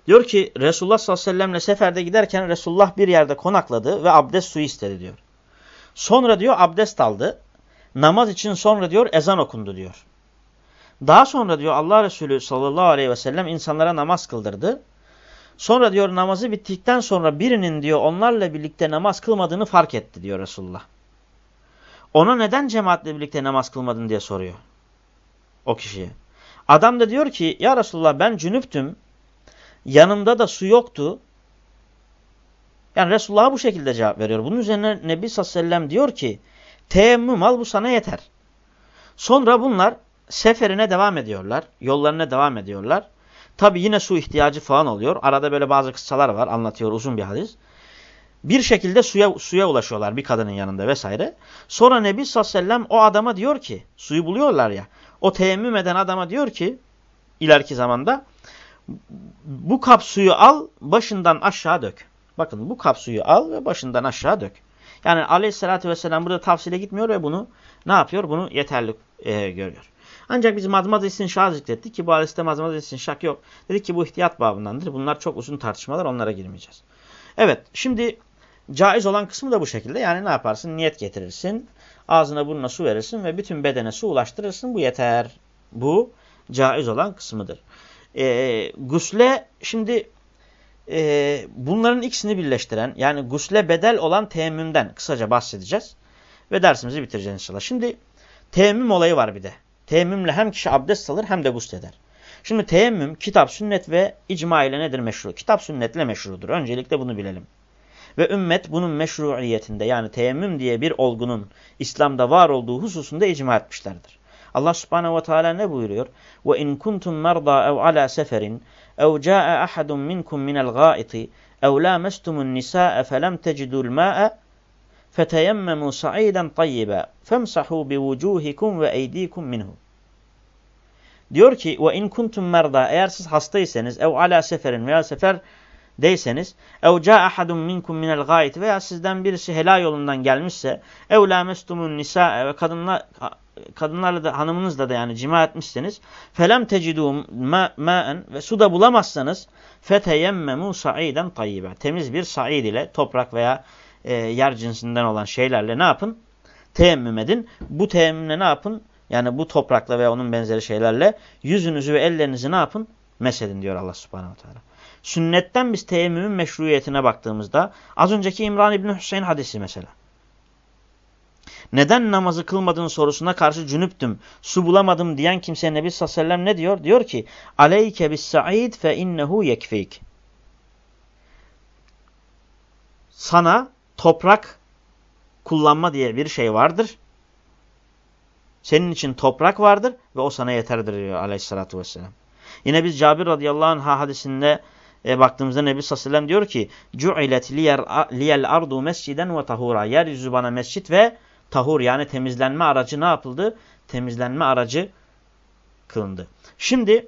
Diyor ki Resulullah sallallahu aleyhi ve sellemle seferde giderken Resulullah bir yerde konakladı ve abdest suyu istedi diyor. Sonra diyor abdest aldı. Namaz için sonra diyor ezan okundu diyor. Daha sonra diyor Allah Resulü sallallahu aleyhi ve sellem insanlara namaz kıldırdı. Sonra diyor namazı bittikten sonra birinin diyor onlarla birlikte namaz kılmadığını fark etti diyor Resulullah. Ona neden cemaatle birlikte namaz kılmadın diye soruyor. O kişiye. Adam da diyor ki ya Resulullah ben cünüptüm. Yanımda da su yoktu. Yani Resulullah'a bu şekilde cevap veriyor. Bunun üzerine Nebi sallallahu aleyhi ve sellem diyor ki teyemmüm al bu sana yeter. Sonra bunlar seferine devam ediyorlar. Yollarına devam ediyorlar. Tabi yine su ihtiyacı falan oluyor. Arada böyle bazı kıssalar var anlatıyor uzun bir hadis. Bir şekilde suya, suya ulaşıyorlar bir kadının yanında vesaire. Sonra Nebi sallallahu aleyhi ve sellem o adama diyor ki suyu buluyorlar ya. O teyemmüm eden adama diyor ki ileriki zamanda bu kap suyu al başından aşağı dök. Bakın bu kap suyu al ve başından aşağı dök. Yani aleyhissalatü vesselam burada tavsiye gitmiyor ve bunu ne yapıyor? Bunu yeterli e, görüyor. Ancak biz mazmaz istinşak zikrettik ki bu hadiste mazmaz istinşak yok. Dedik ki bu ihtiyat babındandır. Bunlar çok uzun tartışmalar onlara girmeyeceğiz. Evet şimdi caiz olan kısmı da bu şekilde. Yani ne yaparsın? Niyet getirirsin. Ağzına burnuna su verirsin ve bütün bedene su ulaştırırsın. Bu yeter. Bu caiz olan kısmıdır. Ee, gusle şimdi e, bunların ikisini birleştiren yani gusle bedel olan teyemmümden kısaca bahsedeceğiz. Ve dersimizi bitireceğiz inşallah. Şimdi teyemmüm olayı var bir de. Teyemmümle hem kişi abdest alır hem de gusleder. Şimdi teyemmüm kitap, sünnet ve icma ile nedir meşru? Kitap sünnetle meşrudur. Öncelikle bunu bilelim. Ve ümmet bunun meşruiyetinde yani teyemmüm diye bir olgunun İslam'da var olduğu hususunda icma etmişlerdir. Allah subhanehu ve teala ne buyuruyor? Merda ev ala seferin ev ca'e ahadun minkum minel gâiti ev lâmestumun nisâe felem tecidul mâ'e feteyemmemu sa'iden tayyiba femsahu bi vucuhikum ve eydikum minhu. Diyor ki in kuntum merda eğer siz hastaysanız ev ala seferin veya sefer deyseniz ev ca ahadun minkum minel gayet veya sizden birisi helal yolundan gelmişse ev lamestumun nisa ve kadınlar kadınlarla da hanımınızla da yani cima etmişseniz felem tecidû ma'en ve su da bulamazsanız feteyemmemu sa'iden tayyibe temiz bir sa'id ile toprak veya e, yer cinsinden olan şeylerle ne yapın? Teyemmüm edin. Bu teyemmümle ne yapın? Yani bu toprakla veya onun benzeri şeylerle yüzünüzü ve ellerinizi ne yapın? Mesedin diyor Allah subhanahu teala. Sünnetten biz teyemmümün meşruiyetine baktığımızda az önceki İmran İbni Hüseyin hadisi mesela. Neden namazı kılmadığın sorusuna karşı cünüptüm, su bulamadım diyen kimse Nebi sallallahu aleyhi ve sellem ne diyor? Diyor ki aleyke bis sa'id fe innehu yekfik. Sana toprak kullanma diye bir şey vardır. Senin için toprak vardır ve o sana yeterdir diyor aleyhissalatü vesselam. Yine biz Cabir radıyallahu anh hadisinde e, baktığımızda Nebi sallallahu aleyhi ve sellem diyor ki Cu'ilet liyel ardu mesciden ve tahura. Yeryüzü bana mescit ve tahur yani temizlenme aracı ne yapıldı? Temizlenme aracı kılındı. Şimdi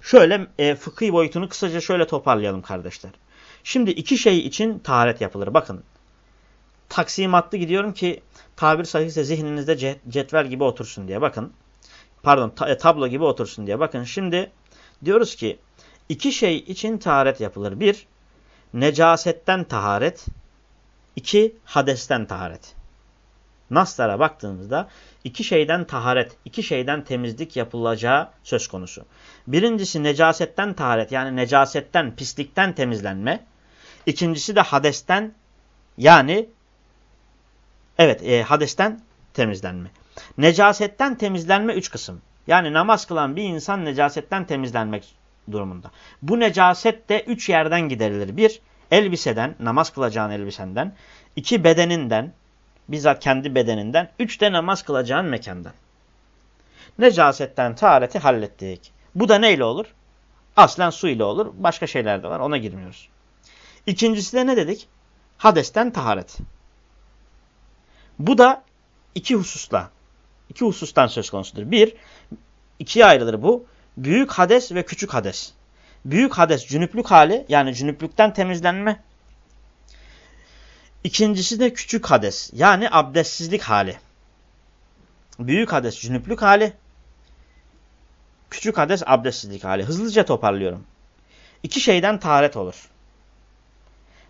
şöyle e, fıkhi boyutunu kısaca şöyle toparlayalım kardeşler. Şimdi iki şey için taharet yapılır. Bakın taksimatlı gidiyorum ki tabir sahihse zihninizde cetvel gibi otursun diye. Bakın pardon ta e, tablo gibi otursun diye. Bakın şimdi diyoruz ki iki şey için taharet yapılır. Bir, necasetten taharet. iki hadesten taharet. Naslara baktığımızda iki şeyden taharet, iki şeyden temizlik yapılacağı söz konusu. Birincisi necasetten taharet yani necasetten, pislikten temizlenme. İkincisi de hadesten yani evet e, hadesten temizlenme. Necasetten temizlenme üç kısım. Yani namaz kılan bir insan necasetten temizlenmek durumunda. Bu necaset de üç yerden giderilir. Bir, elbiseden, namaz kılacağın elbisenden. iki bedeninden, bizzat kendi bedeninden. Üç de namaz kılacağın mekandan. Necasetten tahareti hallettik. Bu da neyle olur? Aslen su ile olur. Başka şeyler de var. Ona girmiyoruz. İkincisi de ne dedik? Hadesten taharet. Bu da iki hususla. iki husustan söz konusudur. Bir, ikiye ayrılır bu. Büyük hades ve küçük hades. Büyük hades cünüplük hali yani cünüplükten temizlenme. İkincisi de küçük hades yani abdestsizlik hali. Büyük hades cünüplük hali. Küçük hades abdestsizlik hali. Hızlıca toparlıyorum. İki şeyden taharet olur.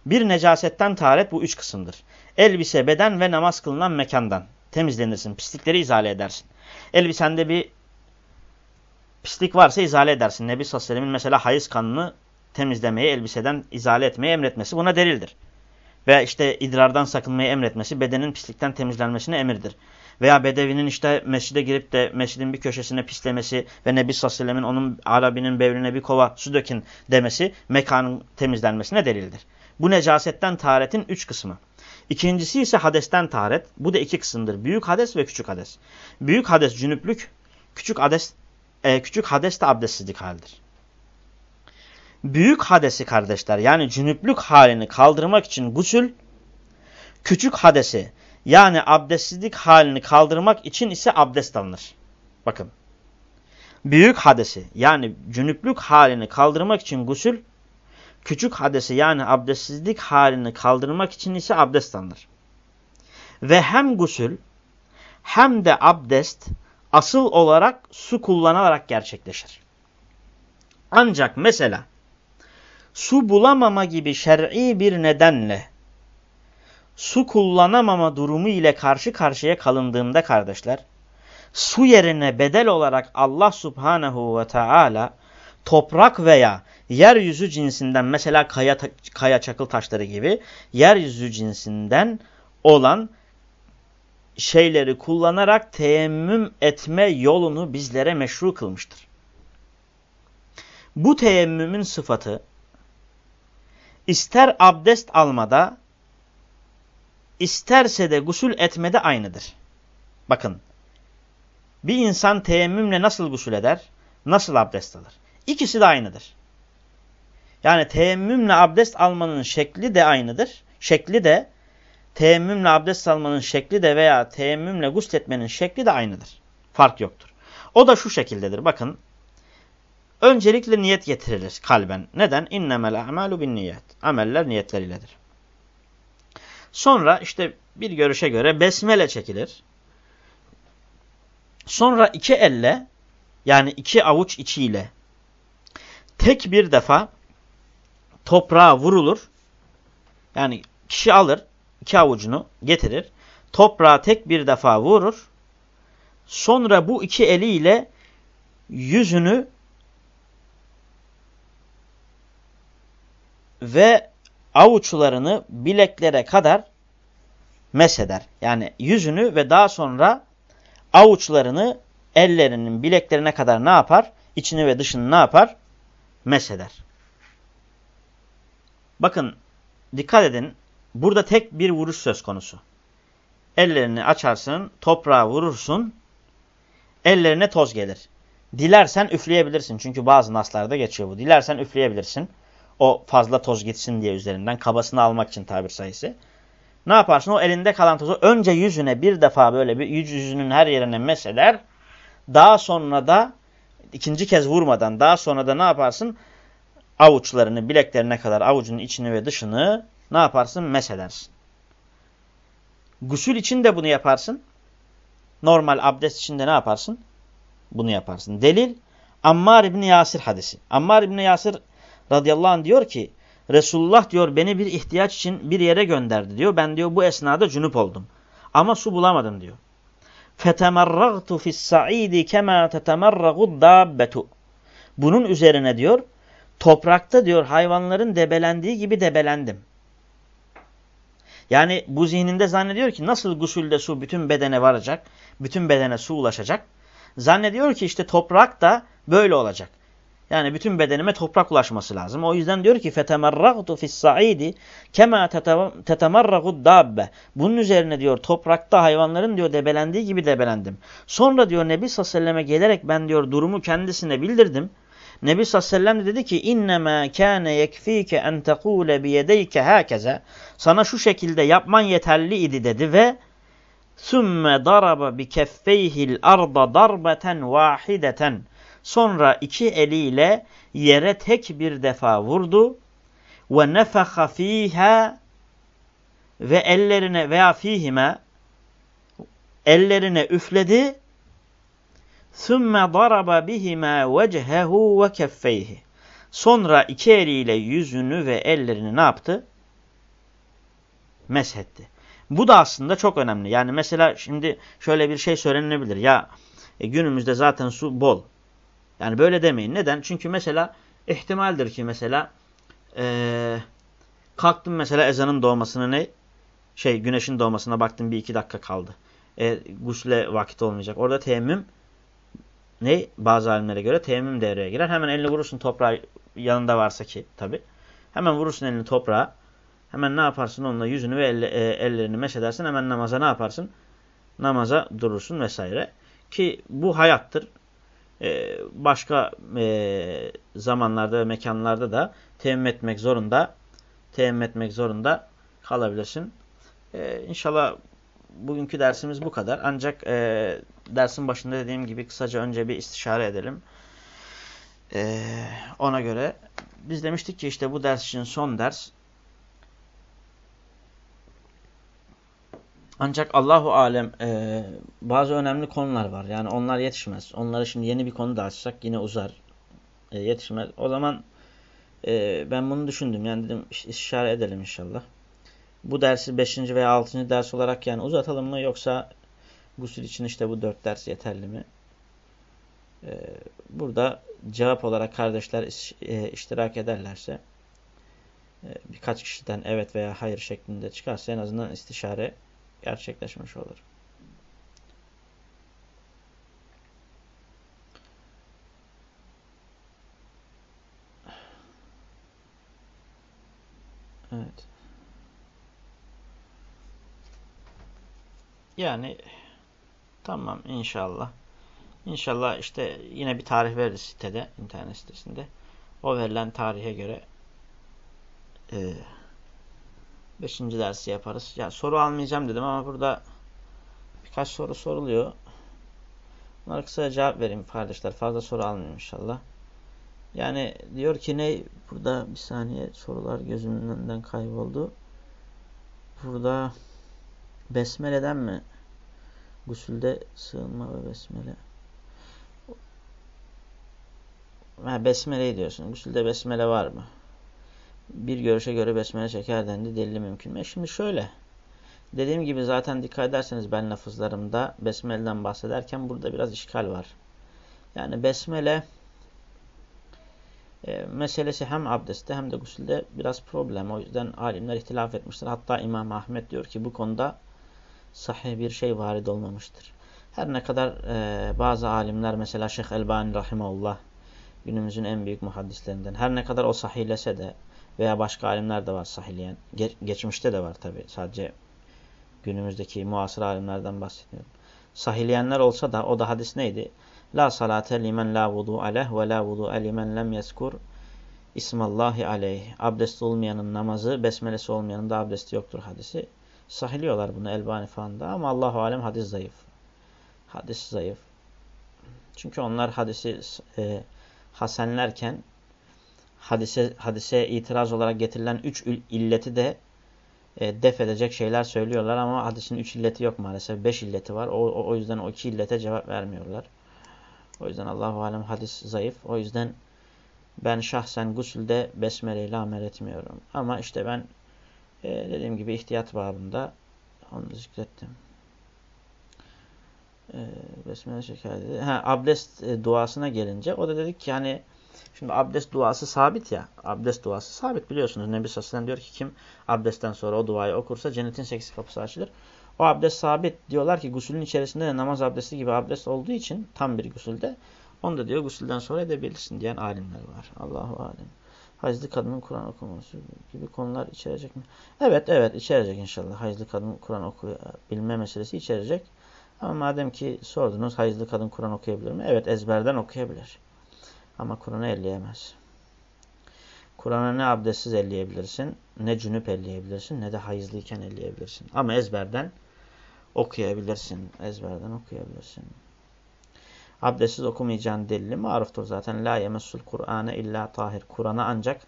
Bir necasetten taharet bu üç kısımdır. Elbise, beden ve namaz kılınan mekandan temizlenirsin. Pislikleri izale edersin. Elbisende bir pislik varsa izale edersin. Nebi sallallahu mesela hayız kanını temizlemeyi, elbiseden izale etmeyi emretmesi buna delildir. Veya işte idrardan sakınmayı emretmesi bedenin pislikten temizlenmesine emirdir. Veya bedevinin işte mescide girip de mescidin bir köşesine pislemesi ve Nebi sellemin onun Arabinin bevrine bir kova su dökin demesi mekanın temizlenmesine delildir. Bu necasetten taharetin üç kısmı. İkincisi ise hadesten taharet. Bu da iki kısımdır. Büyük hades ve küçük hades. Büyük hades cünüplük, küçük hades, e, küçük hades de abdestsizlik halidir. Büyük hadesi kardeşler yani cünüplük halini kaldırmak için gusül, küçük hadesi yani abdestsizlik halini kaldırmak için ise abdest alınır. Bakın. Büyük hadesi yani cünüplük halini kaldırmak için gusül, küçük hadesi yani abdestsizlik halini kaldırmak için ise abdest alınır. Ve hem gusül hem de abdest asıl olarak su kullanılarak gerçekleşir. Ancak mesela su bulamama gibi şer'i bir nedenle su kullanamama durumu ile karşı karşıya kalındığında kardeşler, su yerine bedel olarak Allah subhanehu ve Teala toprak veya yeryüzü cinsinden mesela kaya, kaya çakıl taşları gibi yeryüzü cinsinden olan şeyleri kullanarak teyemmüm etme yolunu bizlere meşru kılmıştır. Bu teyemmümün sıfatı ister abdest almada isterse de gusül etmede aynıdır. Bakın bir insan teyemmümle nasıl gusül eder? Nasıl abdest alır? İkisi de aynıdır. Yani teyemmümle abdest almanın şekli de aynıdır. Şekli de teyemmümle abdest almanın şekli de veya teyemmümle gusletmenin şekli de aynıdır. Fark yoktur. O da şu şekildedir. Bakın. Öncelikle niyet getirilir kalben. Neden? İnnemel a'malu bin niyet. Ameller niyetleriledir. Sonra işte bir görüşe göre besmele çekilir. Sonra iki elle yani iki avuç içiyle tek bir defa toprağa vurulur. Yani kişi alır iki avucunu getirir. Toprağa tek bir defa vurur. Sonra bu iki eliyle yüzünü ve avuçlarını bileklere kadar mesheder. Yani yüzünü ve daha sonra avuçlarını ellerinin bileklerine kadar ne yapar? İçini ve dışını ne yapar? Mesheder. Bakın dikkat edin. Burada tek bir vuruş söz konusu. Ellerini açarsın, toprağa vurursun, ellerine toz gelir. Dilersen üfleyebilirsin. Çünkü bazı naslarda geçiyor bu. Dilersen üfleyebilirsin. O fazla toz gitsin diye üzerinden. Kabasını almak için tabir sayısı. Ne yaparsın? O elinde kalan tozu önce yüzüne bir defa böyle bir yüzünün her yerine meseder. Daha sonra da ikinci kez vurmadan daha sonra da ne yaparsın? Avuçlarını bileklerine kadar avucunun içini ve dışını ne yaparsın? Mesedersin. Gusül için de bunu yaparsın. Normal abdest için de ne yaparsın? Bunu yaparsın. Delil Ammar İbni Yasir hadisi. Ammar İbni Yasir radıyallahu anh diyor ki Resulullah diyor beni bir ihtiyaç için bir yere gönderdi diyor. Ben diyor bu esnada cünüp oldum. Ama su bulamadım diyor. فَتَمَرَّغْتُ فِي السَّعِيدِ كَمَا تَتَمَرَّغُ الدَّابَّةُ Bunun üzerine diyor toprakta diyor hayvanların debelendiği gibi debelendim. Yani bu zihninde zannediyor ki nasıl gusülde su bütün bedene varacak, bütün bedene su ulaşacak. Zannediyor ki işte toprak da böyle olacak. Yani bütün bedenime toprak ulaşması lazım. O yüzden diyor ki fetemerragtu fis-saidi kema tetemerragu dabbe. Bunun üzerine diyor toprakta hayvanların diyor debelendiği gibi debelendim. Sonra diyor Nebi sallallahu aleyhi gelerek ben diyor durumu kendisine bildirdim. Nebi sallallahu aleyhi ve sellem dedi ki innema kana yekfike en tekule bi yedeyke hakeza. Sana şu şekilde yapman yeterli idi dedi ve sümme daraba bi keffeyhil arda darbeten vahideten. Sonra iki eliyle yere tek bir defa vurdu. Ve nefeha fiha ve ellerine veya fihime ellerine üfledi. Sümme daraba bihima vecehehu ve keffeyhi. Sonra iki eliyle yüzünü ve ellerini ne yaptı? Meshetti. Bu da aslında çok önemli. Yani mesela şimdi şöyle bir şey söylenebilir. Ya e, günümüzde zaten su bol. Yani böyle demeyin. Neden? Çünkü mesela ihtimaldir ki mesela ee, kalktım mesela ezanın doğmasına ne? Şey güneşin doğmasına baktım bir iki dakika kaldı. E, gusle vakit olmayacak. Orada teyemmüm ne? Bazı alimlere göre teyemmüm devreye girer. Hemen elini vurursun toprağı yanında varsa ki tabi. Hemen vurursun elini toprağa. Hemen ne yaparsın onunla yüzünü ve elle, e, ellerini meşedersin. Hemen namaza ne yaparsın? Namaza durursun vesaire. Ki bu hayattır. Ee, başka e, zamanlarda ve mekanlarda da teyemmüm etmek zorunda teyemmüm etmek zorunda kalabilirsin. Ee, inşallah bugünkü dersimiz bu kadar. Ancak e, dersin başında dediğim gibi kısaca önce bir istişare edelim. Ee, ona göre biz demiştik ki işte bu ders için son ders Ancak Allahu alem e, bazı önemli konular var. Yani onlar yetişmez. Onları şimdi yeni bir konu da açsak yine uzar. E, yetişmez. O zaman e, ben bunu düşündüm. Yani dedim istişare edelim inşallah. Bu dersi 5. veya 6. ders olarak yani uzatalım mı yoksa gusül için işte bu 4 ders yeterli mi? E, burada cevap olarak kardeşler iş, e, iştirak ederlerse e, birkaç kişiden evet veya hayır şeklinde çıkarsa en azından istişare gerçekleşmiş olur. Evet. Yani tamam inşallah. İnşallah işte yine bir tarih veririz sitede, internet sitesinde. O verilen tarihe göre e, beşinci dersi yaparız. Ya soru almayacağım dedim ama burada birkaç soru soruluyor. Bunlara kısaca cevap vereyim kardeşler. Fazla soru almayayım inşallah. Yani diyor ki ne? Burada bir saniye sorular gözümün önünden kayboldu. Burada besmeleden mi? Gusülde sığınma ve besmele. Ha, besmeleyi diyorsun. Gusülde besmele var mı? Bir görüşe göre besmele çeker dendi. Delili mümkün mü? E şimdi şöyle. Dediğim gibi zaten dikkat ederseniz ben lafızlarımda besmeleden bahsederken burada biraz işgal var. Yani besmele e, meselesi hem abdestte hem de gusülde biraz problem. O yüzden alimler ihtilaf etmiştir. Hatta İmam Ahmet diyor ki bu konuda sahih bir şey varid olmamıştır. Her ne kadar e, bazı alimler mesela Şeyh Elbani Rahimahullah günümüzün en büyük muhaddislerinden her ne kadar o sahihlese de veya başka alimler de var sahihleyen. Ge geçmişte de var tabi sadece günümüzdeki muasır alimlerden bahsediyorum. Sahihleyenler olsa da o da hadis neydi? La salate limen la vudu aleh ve la vudu limen lem yeskur ismallahi aleyh. Abdest olmayanın namazı, besmelesi olmayanın da abdesti yoktur hadisi. Sahiliyorlar bunu Elbani falan da ama Allahu alem hadis zayıf. Hadis zayıf. Çünkü onlar hadisi e, hasenlerken hadise, hadise itiraz olarak getirilen üç illeti de e, def edecek şeyler söylüyorlar ama hadisin üç illeti yok maalesef. Beş illeti var. O, o, o yüzden o iki illete cevap vermiyorlar. O yüzden Allahu alem hadis zayıf. O yüzden ben şahsen gusülde besmele ile amel etmiyorum. Ama işte ben e, dediğim gibi ihtiyat babında onu zikrettim. E, besmele şeker dedi. Ha, abdest e, duasına gelince o da dedik ki hani Şimdi abdest duası sabit ya. Abdest duası sabit biliyorsunuz. Nebi Sallallahu diyor ki kim abdestten sonra o duayı okursa cennetin sekiz kapısı açılır. O abdest sabit. Diyorlar ki gusülün içerisinde de namaz abdesti gibi abdest olduğu için tam bir gusülde onu da diyor gusülden sonra edebilirsin diyen alimler var. Allahu alem. Haclı kadının Kur'an okuması gibi konular içerecek mi? Evet evet içerecek inşallah. Haclı kadın Kur'an okuyabilme meselesi içerecek. Ama madem ki sordunuz hayızlı kadın Kur'an okuyabilir mi? Evet ezberden okuyabilir. Ama Kur'an'ı elleyemez. Kur'an'ı ne abdestsiz elleyebilirsin, ne cünüp elleyebilirsin, ne de hayızlıyken elleyebilirsin. Ama ezberden okuyabilirsin. Ezberden okuyabilirsin. Abdestsiz okumayacağın delili maruftur zaten. La yemessul Kur'an'e illa tahir. Kur'an'a ancak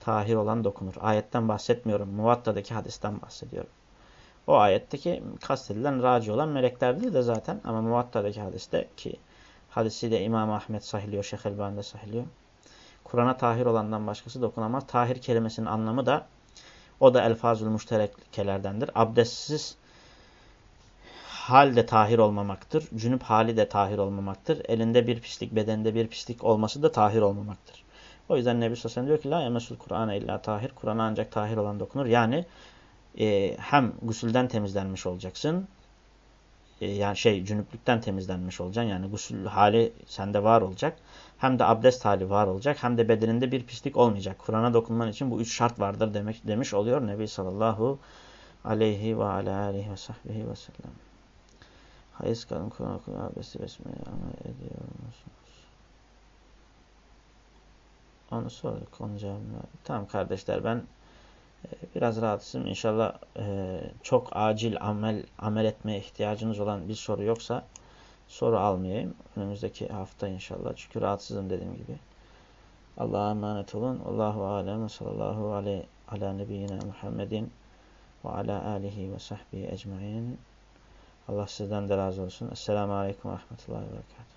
tahir olan dokunur. Ayetten bahsetmiyorum. Muvatta'daki hadisten bahsediyorum. O ayetteki kastedilen raci olan melekler değil de zaten ama Muvatta'daki hadiste ki hadisi de İmam Ahmet sahiliyor, Şeyh Elbani de sahiliyor. Kur'an'a tahir olandan başkası dokunamaz. Tahir kelimesinin anlamı da o da elfazül müşterekelerdendir. Abdestsiz hal de tahir olmamaktır. Cünüp hali de tahir olmamaktır. Elinde bir pislik, bedende bir pislik olması da tahir olmamaktır. O yüzden Nebi Sosyal diyor ki La yemesul Kur'an'a illa tahir. Kur'an'a ancak tahir olan dokunur. Yani e, hem gusülden temizlenmiş olacaksın. E, yani şey cünüplükten temizlenmiş olacaksın. Yani gusül hali sende var olacak. Hem de abdest hali var olacak. Hem de bedeninde bir pislik olmayacak. Kur'an'a dokunman için bu üç şart vardır demek demiş oluyor Nebi sallallahu aleyhi ve aleyhi ve sahbihi ve sellem. Hayız kadın Kur'an okuma abdesti besmele amel ediyor musunuz? Onu sorduk. Onun cevabını Tamam kardeşler ben biraz rahatsızım. İnşallah e, çok acil amel amel etmeye ihtiyacınız olan bir soru yoksa soru almayayım. Önümüzdeki hafta inşallah. Çünkü rahatsızım dediğim gibi. Allah'a emanet olun. Allahu alem sallallahu aleyhi ala nebiyyina Muhammedin ve ala alihi ve sahbihi ecmain. Allah sizden de razı olsun. Esselamu Aleyküm ve Rahmetullahi ve Berekatuhu.